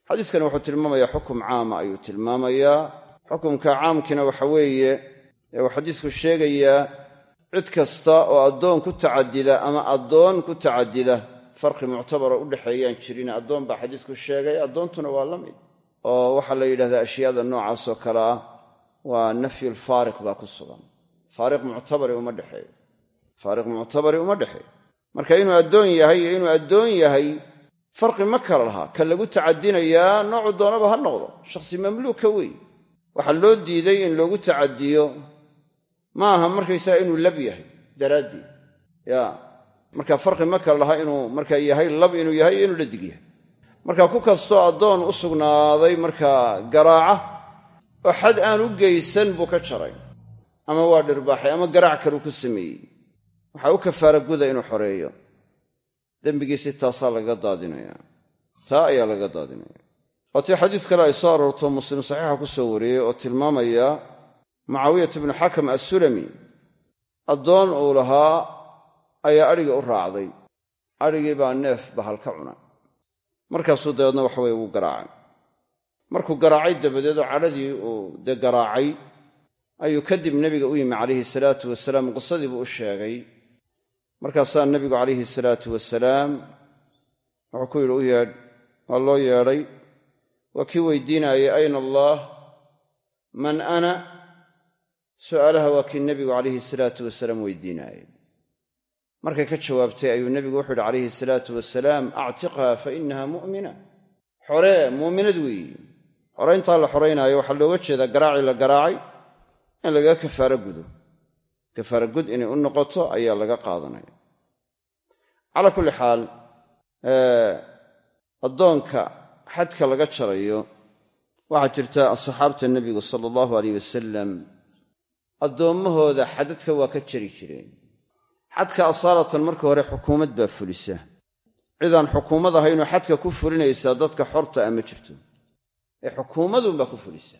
Xadiiskani wuxuu tilmaamayaa xukum caama ayuu tilmaamayaa. Xukumka caamkiina waxa weeye ee uu xadiisku sheegayaa cid kasta oo addoon ku tacadida ama addoon ku tacadida farqi muctabara u dhexeeyaan jirin. Addoon baa xadiisku sheegay. Addoontuna waa la mid. Oo waxaa la yidhahdaa ashyaada noocaasoo kale ah waa nafyulfaariq baa ku sugan. Faariq muctabari uma dhexeeyo faariq muctabari uma dhexeeyo marka inuu addoon yahay iyo inuu addoon yahay farqi ma kala lahaa. Ka lagu tacadinayaa noocu doonaba ha noqdo. Shakhsi mamluuka wey waxaa loo diiday in loogu tacadiyo ma aha markaysaga inuu lab yahay daraaddeed. Ya marka farqi ma kala lahaa inuu marka yahay lab inuu yahay iyo inuu dhadig yahay marka ku kastoo addoon u sugnaaday markaa garaaca oo xad aan u geysan buu ka jaray. Ama waa dhirbaaxay ama garaac kaluu ku sameeyey. Waxaa u kafaara guda inuu xoreeyo. Dembigiisi taasaa lagaga daadinaya taa ayaa lagaga daadinaya waatii xadiis kale ay soo aroorto muslim saxiixa ku soo wariyey oo tilmaamaya mucaawiyat bnu xakam assulami. Addoon uu lahaa ayaa adhigii u raacday. Adhigii baa neef bahal ka cuna. Markaasuu dabeedna waxa weye wuu garaacay markuu garaacay dabadeed oo cadhadii uu dee garaacay ayuu kadib nebiga u yimi calayhi salaatu wasalaam qisadii buu u sheegay. Markaasaa nebigu calayhi salaatu wasalaam wuxuu ku yidhi u yeedh waa loo yeedhay. Waa kii weydiinaayay ayna allaah? Man ana? Su'aalaha waa kii nebigu calayhi salaatu wasalaam weydiinaayay markay ka jawaabtay ayuu nebigu wuxuu yidhi calayhi salaatu wasalaam actiqha fa inaha mu'mina. Xoree muuminad weeyi. Xorayntaa la xoraynaayo waxaa looga jeedaa garaacii la garaacay in lagaga kafaaro gudo. Kafaara gud inay u noqoto ayaa laga qaadanaya. Calaa kulli xaal addoonka xadka laga jarayo waxaa jirta asxaabta nebigu sala allahu aleyh wasalam addoommahooda xadadka waa ka jari jireen xadka asaalatan marka hore xukuumad baa fulisa cidaan xukuumad ahaynoo xadka ku fulinaysaa dadka xorta ah ma jirto. Ee xukuumadunbaa ku fulisa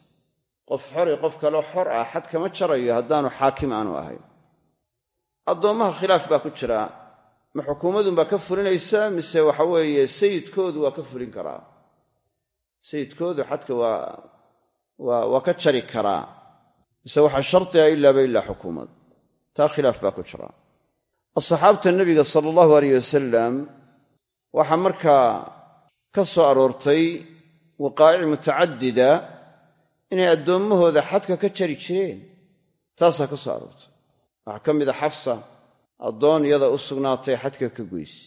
qof xori qof kaleo xor ah xad kama jarayo haddaanu xaakim aanu ahayn. Addoommaha khilaaf baa ku jira. Ma xukuumadunbaa ka fulinaysaa mise waxa weeye sayidkoodu waa ka fulin karaa? Sayidkoodu xadka waa ka jari karaa? Mise waxaa shardiga ilaaba ilaa xukuumad? Taa khilaaf baa ku jira asxaabta nebiga sala allahu aleyh wasalam waxaa markaa ka soo aroortay waqaa'ic mutacadida inay addoommahooda xadka ka jari jireen. Taasaa ka soo aroortay. Waxaa ka mid a xafsa addoon yada u sugnaatay xadka ka goyse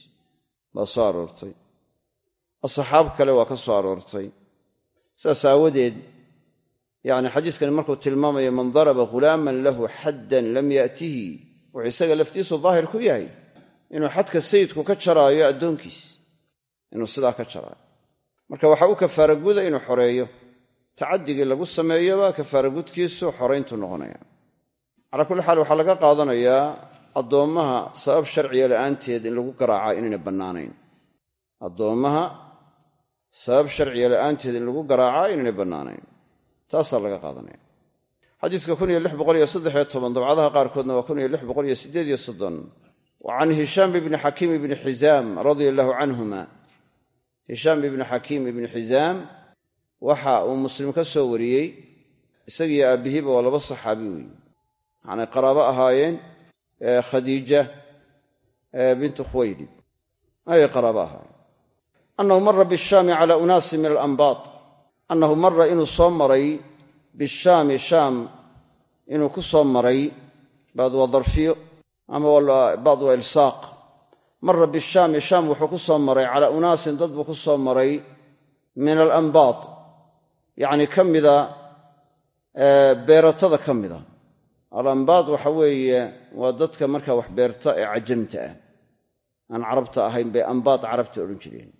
baa soo aroortay. Asxaab kale waa ka soo aroortay. Saas aawadeed yacni xadiiskani markuu tilmaamayo man daraba ghulaaman lahu xaddan lam ya'tihi wuxuu isaga laftiisu daahir ku yahay inuu xadka sayidku ka jaraayo addoonkiis. Inuu sidaa ka jaraayo. Marka waxaa u kafaara guda inuu xoreeyo. Tacadigii lagu sameeyoba kafaara gudkiisu xorayntu noqonaya. Calaa kulli xaal waxaa laga qaadanayaa addoommaha sabab sharciya la'aanteed in lagu garaacaa inayna bannaanayn. Addoommaha sabab sharciya la'aanteed in lagu garaacaa inaynay bannaanayn. Taasaa laga qaadanaya xadiiska kun iyo lix boqol iyo saddex iyo toban dabcadaha qaarkoodna waa kun iyo lix boqol iyo siddeed iyo soddon. Wa can hishaam ibni xakiim ibni xizaam radia allahu canhuma hishaam ibni xakiim ibni xizaam waxa uu muslim ka soo wariyey isagiiyo aabbihiiba waa laba saxaabi weeye maxaanay qaraabo ahaayeen khadiija bintu khuwaylid. Ayay qaraabo ahaayeen. Annahu mara bishaami cala unaasin min alambaad annahu inuu soo maray bishaami shaam inuu ku soo maray baad waa darfiyo ama baad waa ilsaaq mara bishaami shaam wuxuu ku soo maray calaa unaasin dad buu ku soo maray min alambaad yacni ka mida beeratada ka mida alambaad waxa weeye waa dadka markaa wax beerta ee cajamta ah aan carabta ahayn bay ambaad carabta odhan jireen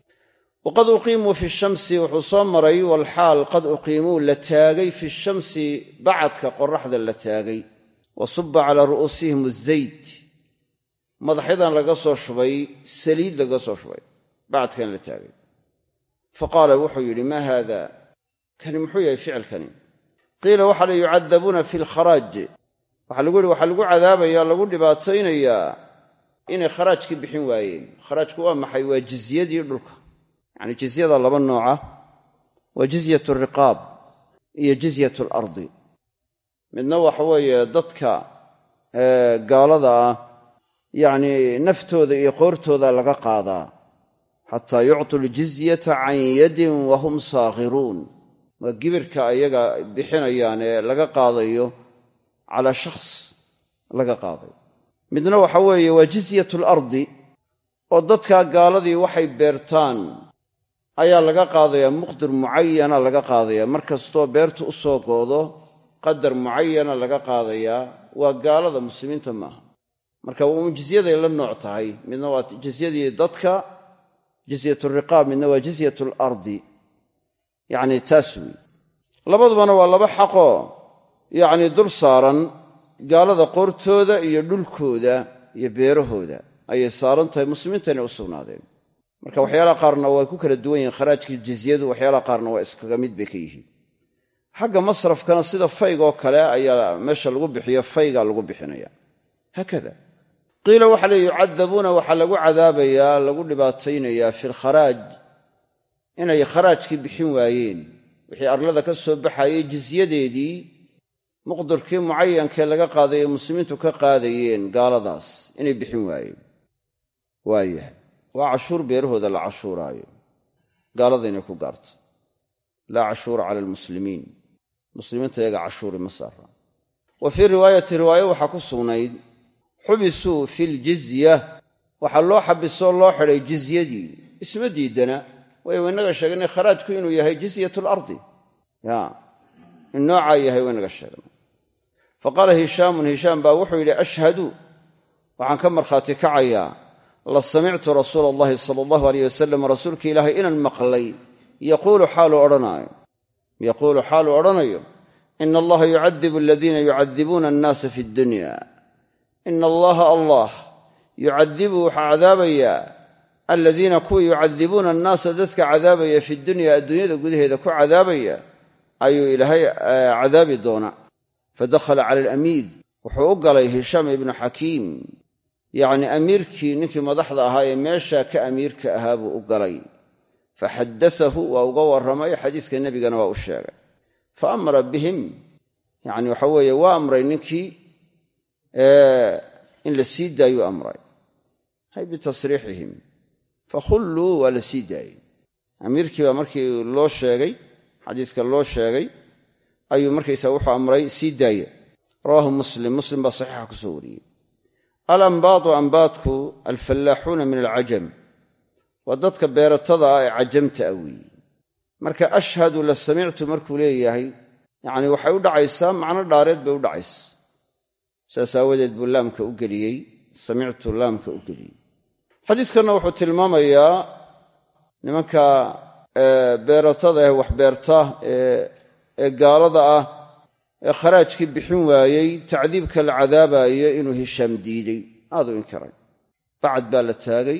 waqad uqiimuu fi shamsi wuxuu soo maray walxaal qad uqiimuu la taagay fi shamsi bacadka qoraxda la taagay wa suba calaa ru'uusihim azayt madaxyadan laga soo shubay saliid laga soo shubay bacadkan la taagay fa wuxuu yidhi maa haada kani muxuu yahay ficilkani qiila waxaa la yucadabuuna fi lkharaaj waxaa lagu yihi waxaa lagu cadaabaya lagu dhibaataynayaa inay kharaajkii bixin waayeen kharaajku waa maxay waa jizyadii dhulka yacni jizyada laba nooca waa jizyat riqaab iyo jizyat alardi. Midna waxa weeye dadka gaalada ah yacni naftooda iyo qoortooda laga qaadaa. Xataa yuctuu ljizyata can yadin wa hum saakhiruun waa gibirka ayaga bixinayaan ee laga qaadayo calaa shakhs laga qaadayo midna waxa weeye waa jizyat alardi oo dadkaa gaaladii waxay beertaan ayaa laga qaadayaa muqdir mucayana laga qaadayaa. Mar kastoo beertu u soo goodo qadar mucayana laga qaadayaa waa gaalada muslimiinta maaha marka waa jizyaday la nooc tahay midna waa jizyadii dadka jizyat riqaab midna waa jizyat alardi yacni taas weyi labadubana waa laba xaqoo yacni dul saaran gaalada qoortooda iyo dhulkooda iyo beerahooda ayay saaran tahay muslimiintana u sugnaadeen marka waxyaalaha qaarna way ku kala duwan yihiin kharaajkii jizyadu waxyaalaha qaarna waa iskaga mid bay ka yihiin. Xagga masrafkana sida faygoo kale ayaa meesha lagu bixiyo fayga lagu bixinaya. Haakada qiila waxaa leey yucadabuuna waxaa lagu cadaabayaa lagu dhibaataynayaa fi lkharaaj inay kharaajkii bixin waayeen. Wixii arlada ka soo baxayay jizyadeedii muqdirkii mucayankee laga qaaday ee muslimiintu ka qaadayeen gaaladaas inay bixin waayeen. Waayahay waa cashuur beerahooda la cashuuraayo. Gaalada inay ku gaarto. Laa cashuura cala almuslimiin. Muslimiinta iyaga cashuuri ma saara wa fii riwaayati riwaaye waxaa ku sugnayd xubisuu fi ljizya waxaa loo xabisoo loo xidhay jizyadii isma diidana way waynaga sheegnay kharaajku inuu yahay jizyat alardi ya in noocaa yahay waynaga sheegnay fa qaala hishaamun hishaam baa wuxuu yidhi ashhadu. Waxaan ka markhaati kacayaa la samictu rasuula allahi sala allahu aleyh wasalam rasuulka ilaahay inaan maqlay. Yaquulu xaaluu odhanaayo. Yaquulu xaaluu odhanayo ina allaha yucadibu aladiina yucadibuuna annaasa fi ddunya ina allaha allah yucadibu waxaa cadaabayaa aladiina kuwa yucadibuuna annaasa dadka cadaabaya fi dunya adduunyada gudaheeda ku cadaabaya ayuu ilaahay cadaabi doonaa. Fadakhala cala alamiir wuxuu u galay hishaam ibnu xakiim yacni amiirkii ninkii madaxda ahaa ee meesha ka amiirka ahaa buu u galay. Faxaddasahu waa uga warramay xadiiska nebigana waa u sheegay. Fa amara bihim yacni waxa weeye waa amray ninkii in la sii daayuu amray. Hay bitasriixihim fakhulluu waa la sii daayey. Amiirkii baa markii loo sheegay xadiiska loo sheegay ayuu sii daaya rawaahu muslim. Muslim baa saxiixa ku wariyey alambaadu ambaadku alfallaaxuuna min alcajam. Waa dadka beeratada ah ee cajamta ah weeye. Marka ashhadu la samictu markuu leeyahay yacni waxay u dhacaysaa macno dhaareed bay u dhacaysa. Saas aawadeed buu laamka u geliyey samictu laamka u wuxuu tilmaamayaa nimanka beeratada ee wax beerta ee gaalada ah kharaajkii bixin waayey tacdiibka la cadaabayo inuu hishaam diiday aad u inkaray bacad baa la taagay.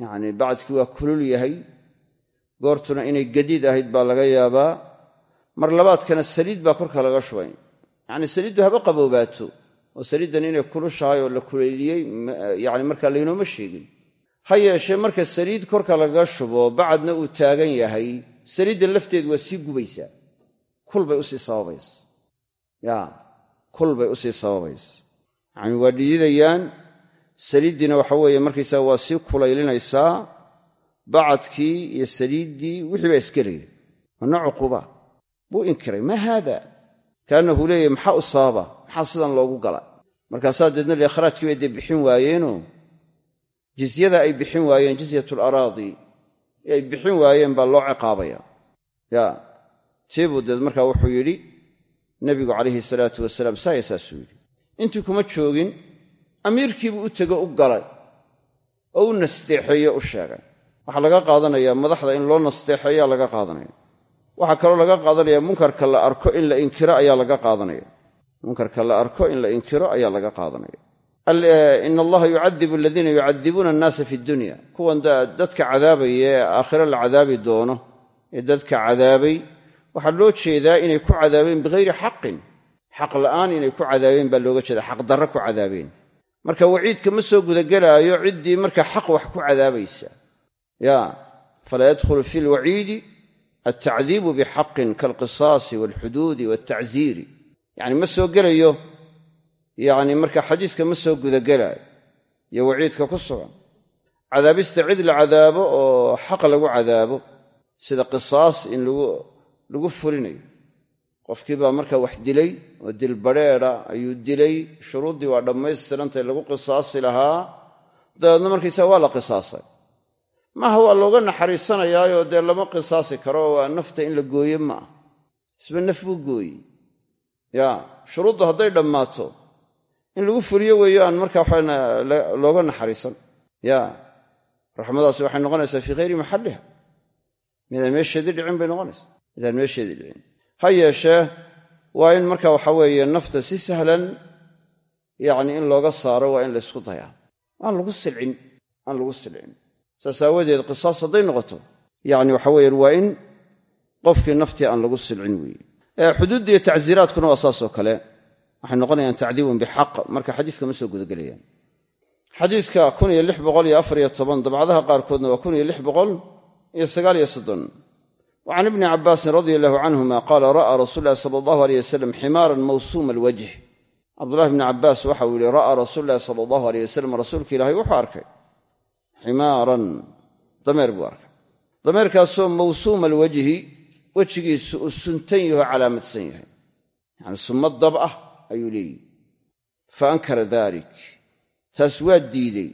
Yacni bacadkii waa kulul yahay. Goortuna inay gadiid ahayd baa laga yaabaa. Mar labaadkana saliid baa korka laga shubay yacni saliiddu haba qaboobaato. Oo saliiddan inay kulushahay oo la kuleyliyey yacni markaa laynooma sheegin. Ha yeeshee marka saliid korka lagaga shubo bacadna uu taagan yahay. Saliidda lafteedu waa sii gubaysaa. Kul bay u sii sababaysa ya kul bay u sii sababaysa. Yacni waa dhididayaan saliiddiina waxa weeye markaysaa waa sii kulaylinaysaa bacadkii iyo saliiddii wixii baa isgelaya waa nooc cuquba buu inkiray. Maa haada? Kaannahu leeyahy maxaa u sababa? Maxaa sidan loogu gala? Markaasaa deedna liikhraajkii bay dee bixin waayeenoo jizyada ay bixin waayeen jizyatu laraadi ee ay bixin waayeen baa loo ciqaabaya. Ya tiibuu deed markaa wuxuu yidhi nebigu calayhi salaatu wasalaam saaya saasuu yidhi intii kuma joogin amiirkiibuu u tego u galay oo u nasteexeeye u sheegay. Waxaa laga qaadanayaa madaxda in loo nasteexeeyaa laga qaadanaya. Waxaa kaloo laga qaadanaya munkarka la arko in la inkiro ayaa laga qaadanaya. Munkarka la arko in la inkiro ayaa laga qaadanaya. Ina allaha yucadibu aladiina yucadibuuna annaasa fi dunya. Kuwan dadka cadaabaya ee aakhiro la cadaabi doono ee dadka cadaabay waxaa loo jeedaa inay ku cadaabeen bihayri xaqin. Xaq la'aan inay ku cadaabeen baa looga jeeda xaq darre ku cadaabeen. Marka waciidka ma soo gudagelaayo ciddii marka xaq wax ku cadaabaysa. Ya falaa yadkhulu fi lwaciidi altacdiibu bixaqin kaalqisaasi walxuduudi waltacziiri yacni ma soo gelayo yacni marka xadiiska ma soo gudagelaayo iyo waciidka ku sugan. Cadaabista cid la cadaabo oo xaq lagu cadaabo sida qisaas in lagu fulinayo qofkii baa marka wax dilay oo dil badrheeda ayuu dilay. Shuruuddii waa dhammaystirantay lagu qisaasi lahaa. Dabeedna markaysaga waa la qisaasay. Maaha waa looga naxariisanayaayo dee lama qisaasi karo waa nafta in la gooye ma ah isba naf buu gooyey. Ya shuruuddu hadday dhammaato in lagu fuliyo weeyo aan marka waxa looga naxariisan. Ya raxmadaasi waxay noqonaysaa fii hayri maxalliha midaan meesheedii dhicin bay noqonaysaa midaan meesheedii dhicin ha yeeshee waa in marka waxa weeye nafta si sahlan yacni in looga saaro waa in laysku dayaa aan lagu silcin aan lagu silcin. Saas aawadeed qisaas hadday noqoto yacni waxa weeyaan waa in qofkii naftii aan lagu silcin weeye. Xuduudda iyo tacsiiraadkuna waa saasoo kale. Waxay noqonayaan tacdiibun bixaq marka xadiiska ma soo gudagelayaan. Xadiiska kun iyo lix boqol iyo afar iyo toban dabcadaha qaarkoodna waa kun iyo lix boqol iyo sagaal iyo soddon wa can ibni cabbaasin radia allahu canhuma qaala ra'aa rasuul ulahi sala allahu aleyh wasalam ximaaran mawsuuma alwajh cabdullahi bni cabbaas waxau yihi ra'aa rasuulu ulahi sala allahu aleyh wasalam rasuulka ilaahay wuxuu arkay ximaaran dameer buu arkay dameerkaasoo mawsuuma alwajhi wejigiisu uu suntan yaho calaamadsan yahay yacni summad dab ah ayuu leeyihi fa ankara dalik taas waa diidey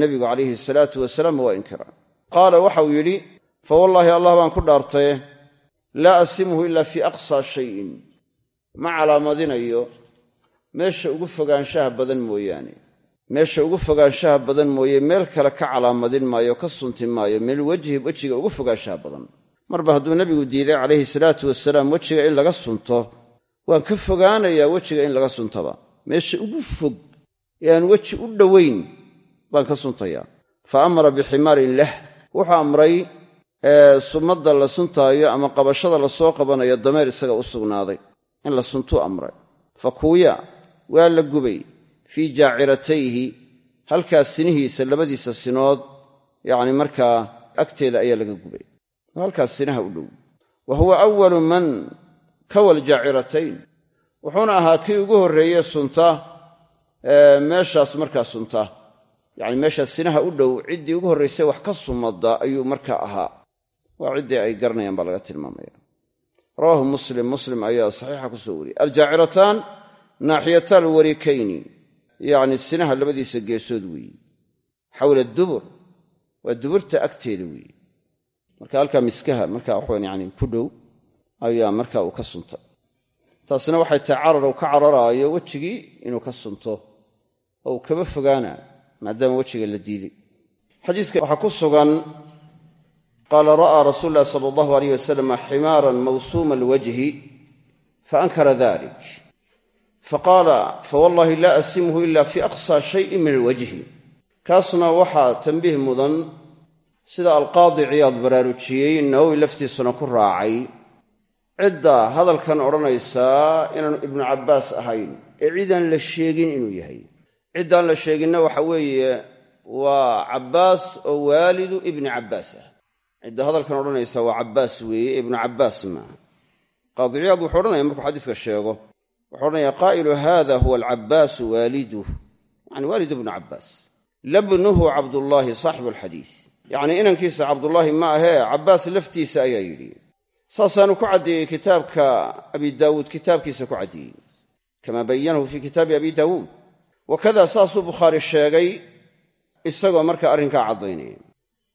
nebigu calayhi salaatu wasalaam waa inkira qaala waxau yidhi fa wallaahi allah baan ku dhaartaye laa asimuhu ilaa fii aqsaa shayin. Ma calaamadinayo meesha ugu fogaanshaha badan mooyaane. Meesha ugu fogaanshaha badan mooye meel kale ka calaamadin maayo ka sunti maayo meel wejhi wejiga ugu fogaanshaha badan. Marba hadduu nebigu diiday calayhi salaatu wasalaam wejiga in laga sunto waan ka fogaanayaa wejiga in laga suntaba. Meesha ugu fog ee aan weji u dhowayn baan ka suntayaa. Fa amara biximaarin lah wuxuu amray sumadda la suntaayo ama qabashada la soo qabanayo dameer isaga u sugnaaday. In la suntuu amray. Fa kuuya waa la gubay. Fii jaaciratayhi halkaas sinihiisa labadiisa sinood yacni markaa agteeda ayaa laga gubay. Halkaas sinaha u dhow. Wa huwa awalu man kawal jaaciratayn wuxuuna ahaa kii ugu horreeye sunta meeshaas markaa sunta. Yacni meeshaas sinaha u dhow ciddii ugu horraysay wax ka sumadda ayuu markaa ahaa waa ciddii ay garanayaan baa laga tilmaamaya. Rawaahu muslim muslim ayaa saxiixa ku soo wariyey. Aljaacirataan naaxiyata alwarikayni yacni sinaha labadiisa geesood weeye xawla dubur waa duburta agteeda weeye marka halkaa miskaha marka waxawan yani ku dhow ayaa marka uu ka sunta. Taasina waxay tahay carar uu ka cararaayo wejigii inuu ka sunto. Oo uu kaba fogaana maadaama wejiga la diiday. Xadiiska ku sugan qaala ra'aa rasuulu ulahi sala allahu aleyh wasalam ximaaran mawsuuma alwajhi faankara dalik faqaala fawallahi laa asimuhu ila fi aqsa shayin min alwajhi kaasna waxaa tambiih mudan sida alqaadi ciyaad baraarujiyey nawowi laftiisuna ku raacay cidda hadalkan odhanaysaa inaanu ibnu cabbaas ahayn ee cidaan la sheegin inuu yahay ciddaan la sheeginna waxa weeye waa cabbaas oo waalidu ibni cabbaas ah cidda hadalkan odhanaysaa waa cabbaas weeye ibnu cabbaas maaha qaadi ciyaad wuxuu odhanaya markuu xadiiska sheego wuxuu odhanaya qaa'ilu hada huwa alcabbaasu waaliduh yani waalid ibnu cabbaas. Labnuhu cabdullaahi saaxibu alxadiis yacnii inankiisa cabdullaahi ma ahee cabbaas laftiisa ayaa yidhi. Saasaanu ku caddeeyey kitaabka abi daawuud kitaabkiisa ku caddeeyey kamaa bayanahu fii kitaabi abi daawuud. Wakada saasuu bukhaari sheegay isagoo marka arrinkaa caddaynaya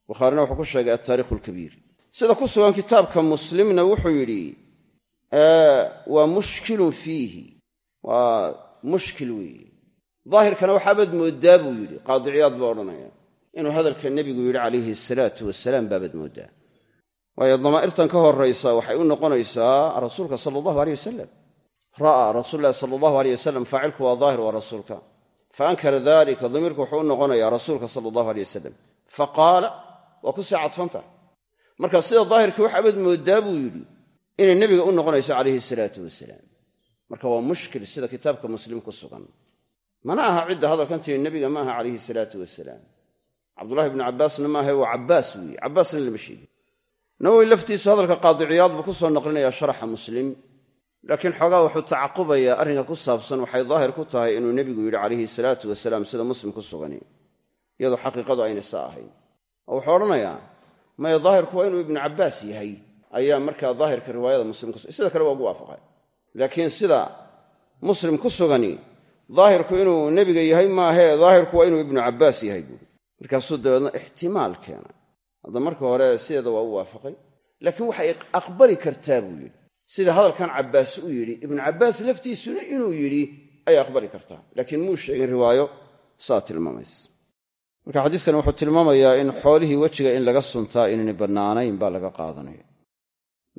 bukhaarina wuxuu ku sheegay altaarikhu alkabiir sida ku sugan kitaabka muslimna wuxuu yidhi waa mushkilun fiihi. Waa mushkil weeye. Daahirkana waxaabaad mooddaa buu yidhi qaadiciyaad baa odhanaya. Inuu hadalka nebigu yidhi calayhi asalaatu wasalaam baabaad mooddaa waayo damaa'irtan ka horraysa waxay u noqonaysaa rasuulka sala allahu aleyh wasalam ra'aa rasuululahi sala allahu aleyh wasalam faacilku waa daahir waa rasuulka. Fa ankara dalika damiirku wuxuu u noqonayaa rasuulka sala allahu aleyh wasalam fa qaala waa ku sii cadfantaha marka sida daahirkii waxaabaad mooddaa buu yidhi inay nebiga u noqonayso calayhi salaatu wasalaam. Marka waa mushkil sida kitaabka muslim ku sugan. Mana aha cidda hadalkan tiri nebiga ma aha calayhi salaatu wasalaam. Cabdullahi bnu cabbaasna maaha waa cabbaas weeye cabbaasna lama sheegin. Nawowi laftiisu hadalka qaadiciyaad buu ku soo naqlinayaa sharaxa muslim. Laakiin xoogaa wuxuu tacaqubayaa arrinka ku saabsan waxay daahir ku tahay inuu nebigu yidhi calayhi salaatu wasalaam sida muslim ku sugani iyadoo xaqiiqadu aynay saa ahayn oo wuxuu odhanayaa maya daahirku waa inuu ibnu cabbaas yahay. Ayaa markaa daahirka riwaayada muslim ku sida kale waa ugu waafaqay. Laakiin sida muslim ku sugani daahirku inuu nebiga yahay maahee daahirku waa inuu ibnu cabbaas yahay buuri markaasuu dabeedna ixtimaal keenay hadda marka hore sideeda waa u waafaqay. Laakiin waxay aqbali kartaa buu yidhi. Sida hadalkan cabbaas u yidhi ibnu cabbaas laftiisuna inuu yidhi ayay aqbali kartaa. Laakiin muu sheegin riwaayo saa tilmaamaysa marka xadiiskan wuxuu tilmaamayaa in xoolihii wejiga in laga suntaa inaynay bannaanayn baa laga qaadanaya.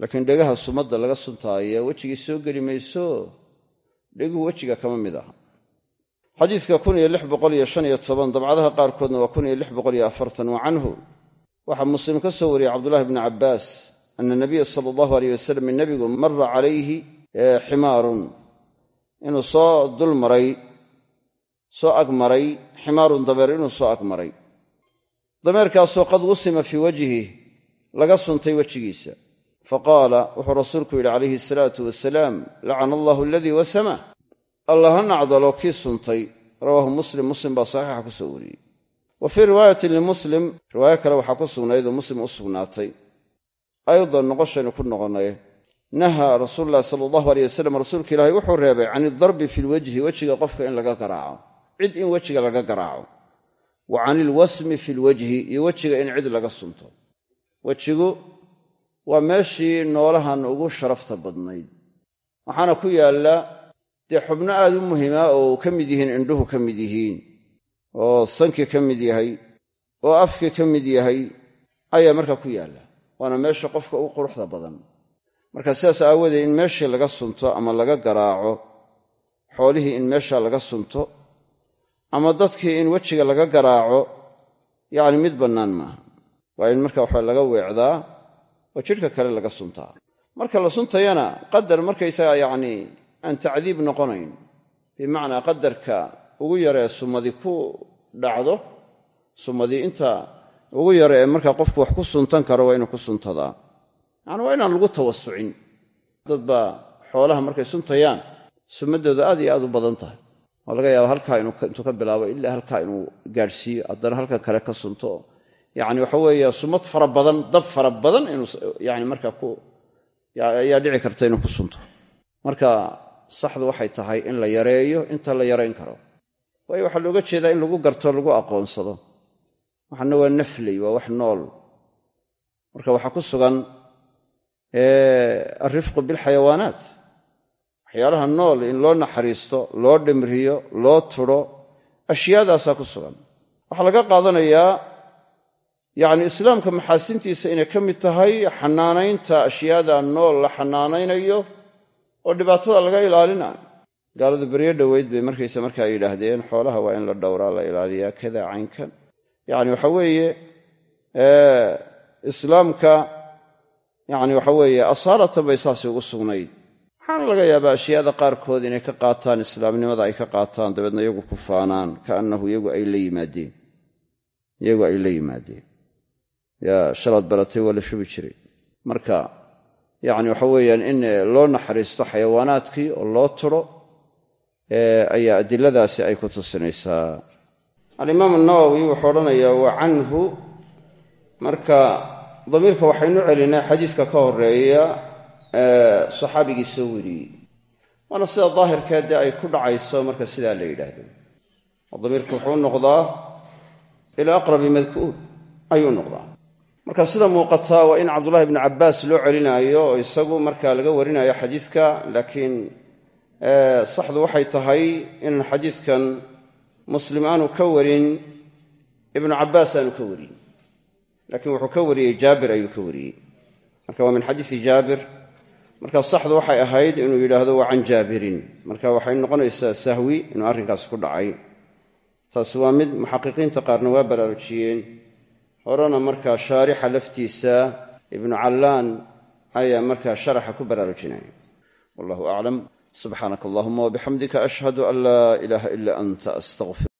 Laakiin dhegaha sumadda laga suntaaye wejigii soo geli mayso dheguhu wejiga kama mid aha. Xadiidka dabcadaha qaarkoodna waa wa canhu. Waxaa muslim ka soo wariyey cabdullahi bni cabbaas ana nabiya sala allahu aleyh wasalam nebigu mara calayhi ximaarun inuu soo dul maray soo agmaray ximaarun dameer inuu soo agmaray dameerkaasoo qad wusima fii wajhi laga suntay wejigiisa. Faqaala wuxuu rasuulku yidhi calayhi asalaatu wasalaam lacana allahu aladii wasama. Allah ha nacdalo kii suntay. Rawaahu muslim muslim baa saxiixa ku soo wariyey. Wa fii riwaayatin limuslim riwaayo kale waxaa ku sugnayd oo muslim u sugnaatay. Aydan noqoshaynu ku noqonnay nahaa rasuulu llahi sala allahu aleyh wasalam rasuulka ilaahay wuxuu reebay can idarbi fi lwajhi wejiga qofka in laga garaaco cid in wejiga laga garaaco wa can ilwasmi fi lwajhi iyo wejiga in cid laga sunto. Wejigu waa meeshii noolahan ugu sharafta badnayd. Waxaana ku yaalla dee xubno aad u muhima oo ka mid yihiin indhuhu ka mid yihiin oo sankii ka mid yahay oo afkii ka mid yahay ayaa markaa ku yaalla. Waana meesha qofka ugu quruxda badan. Marka sidaas aawoodee in meeshii laga sunto ama laga garaaco xoolihii in meeshaa laga sunto ama dadkii in wejiga laga garaaco yacni mid bannaan maaha. Waa in marka waxa laga weecdaa oo jidhka kale laga suntaa. Marka la suntayana qadar markaysaga yacnii aan tacdiib noqonayn bimacnaa qadarka ugu yaree sumadii ku dhacdo sumadii inta ugu yare ee markaa qofku wax ku suntan karo waa inuu ku suntadaa. Yacni waa inaan lagu tawasucin dad baa xoolaha markay suntayaan sumaddooda aad iyo aad u badan tahay waa laga yaaba halkaa intuu ka bilaabo ilaa halkaa inuu gaadhsiiyo. Haddana halkan kale ka sunto. Yacni waxa weeye sumad fara badan dab fara badan inuu yani markaa ayaa dhici karta inuu ku sunto. Marka saxdu waxay tahay in la yareeyo inta la yarayn karo. Waayo waxaa looga jeedaa in lagu garto lagu aqoonsado. Waxana waa nafley waa wax nool. Marka waxaa ku sugan alrifqu bilxayawaanaat waxyaalaha nool in loo naxariisto loo dhimriyo loo tudho ashyaadaasaa ku sugan. Waxaa laga qaadanayaa yacni islaamka maxaasintiisa inay ka mid tahay xanaanaynta ashyaada nool la xanaanaynayo oo dhibaatada laga ilaalinayo gaaladu beryo dhoweyd bay markaysa markaa yidhaahdeen xoolaha waa in la dhowraa la ilaaliyaa kada caynkan yacni waxa weeye islaamka yacni waxa weeye asaalatan bay saasi ugu sugnayd waxaana laga yaabaa ashyaada qaarkood inay ka qaataan islaamnimada ay ka qaataan dabeedna iyagu ku faanaan kaannahu iyagu ay la yimaadeen. Iyagu ay la yimaadeen. Yaa shalaad baratay waa la shubi jiray. Marka yacni waxa weeyaan in loo naxariisto xayawaanaadkii oo loo turo ayaa adiladaasi ay ku tusinaysaa. Alimaamu nawowi wuxuu odhanayaa wa canhu marka damiirka waxaynu celinaa xadiiska ka horreeya saxaabigii soo waana sida daahirkee dee ay ku dhacayso marka sidaa la yidhaahdo. Oo wuxuu noqdaa ilaa aqrabi madkuur ayuu noqdaa. Marka sida muuqataa waa in cabdullahi ibnu cabbaas loo celinaayo oo isagu marka laga warinayo xadiiska laakiin saxdu waxay tahay inaan xadiiskan muslim aanu ka warin ibnu cabbaas aanu ka warin. Laakiin wuxuu ka wariyey jaabir ayuu ka wariyey. Marka waa min xadiisi jaabir marka saxdu waxay ahayd inuu yidhaahdo waa can jaabirin. Marka waxay noqonaysaa sahwi inuu arrinkaas ku dhacay. Taasi waa mid muxaqiqiinta qaarna waa baraarujiyeen horena markaa shaarixa laftiisa ibnu callaan ayaa markaa sharaxa ku baraarujinaya wallahu aclam subxaanaka allahuma wabixamdika ashhadu an laa ilaaha ila anta astaqfir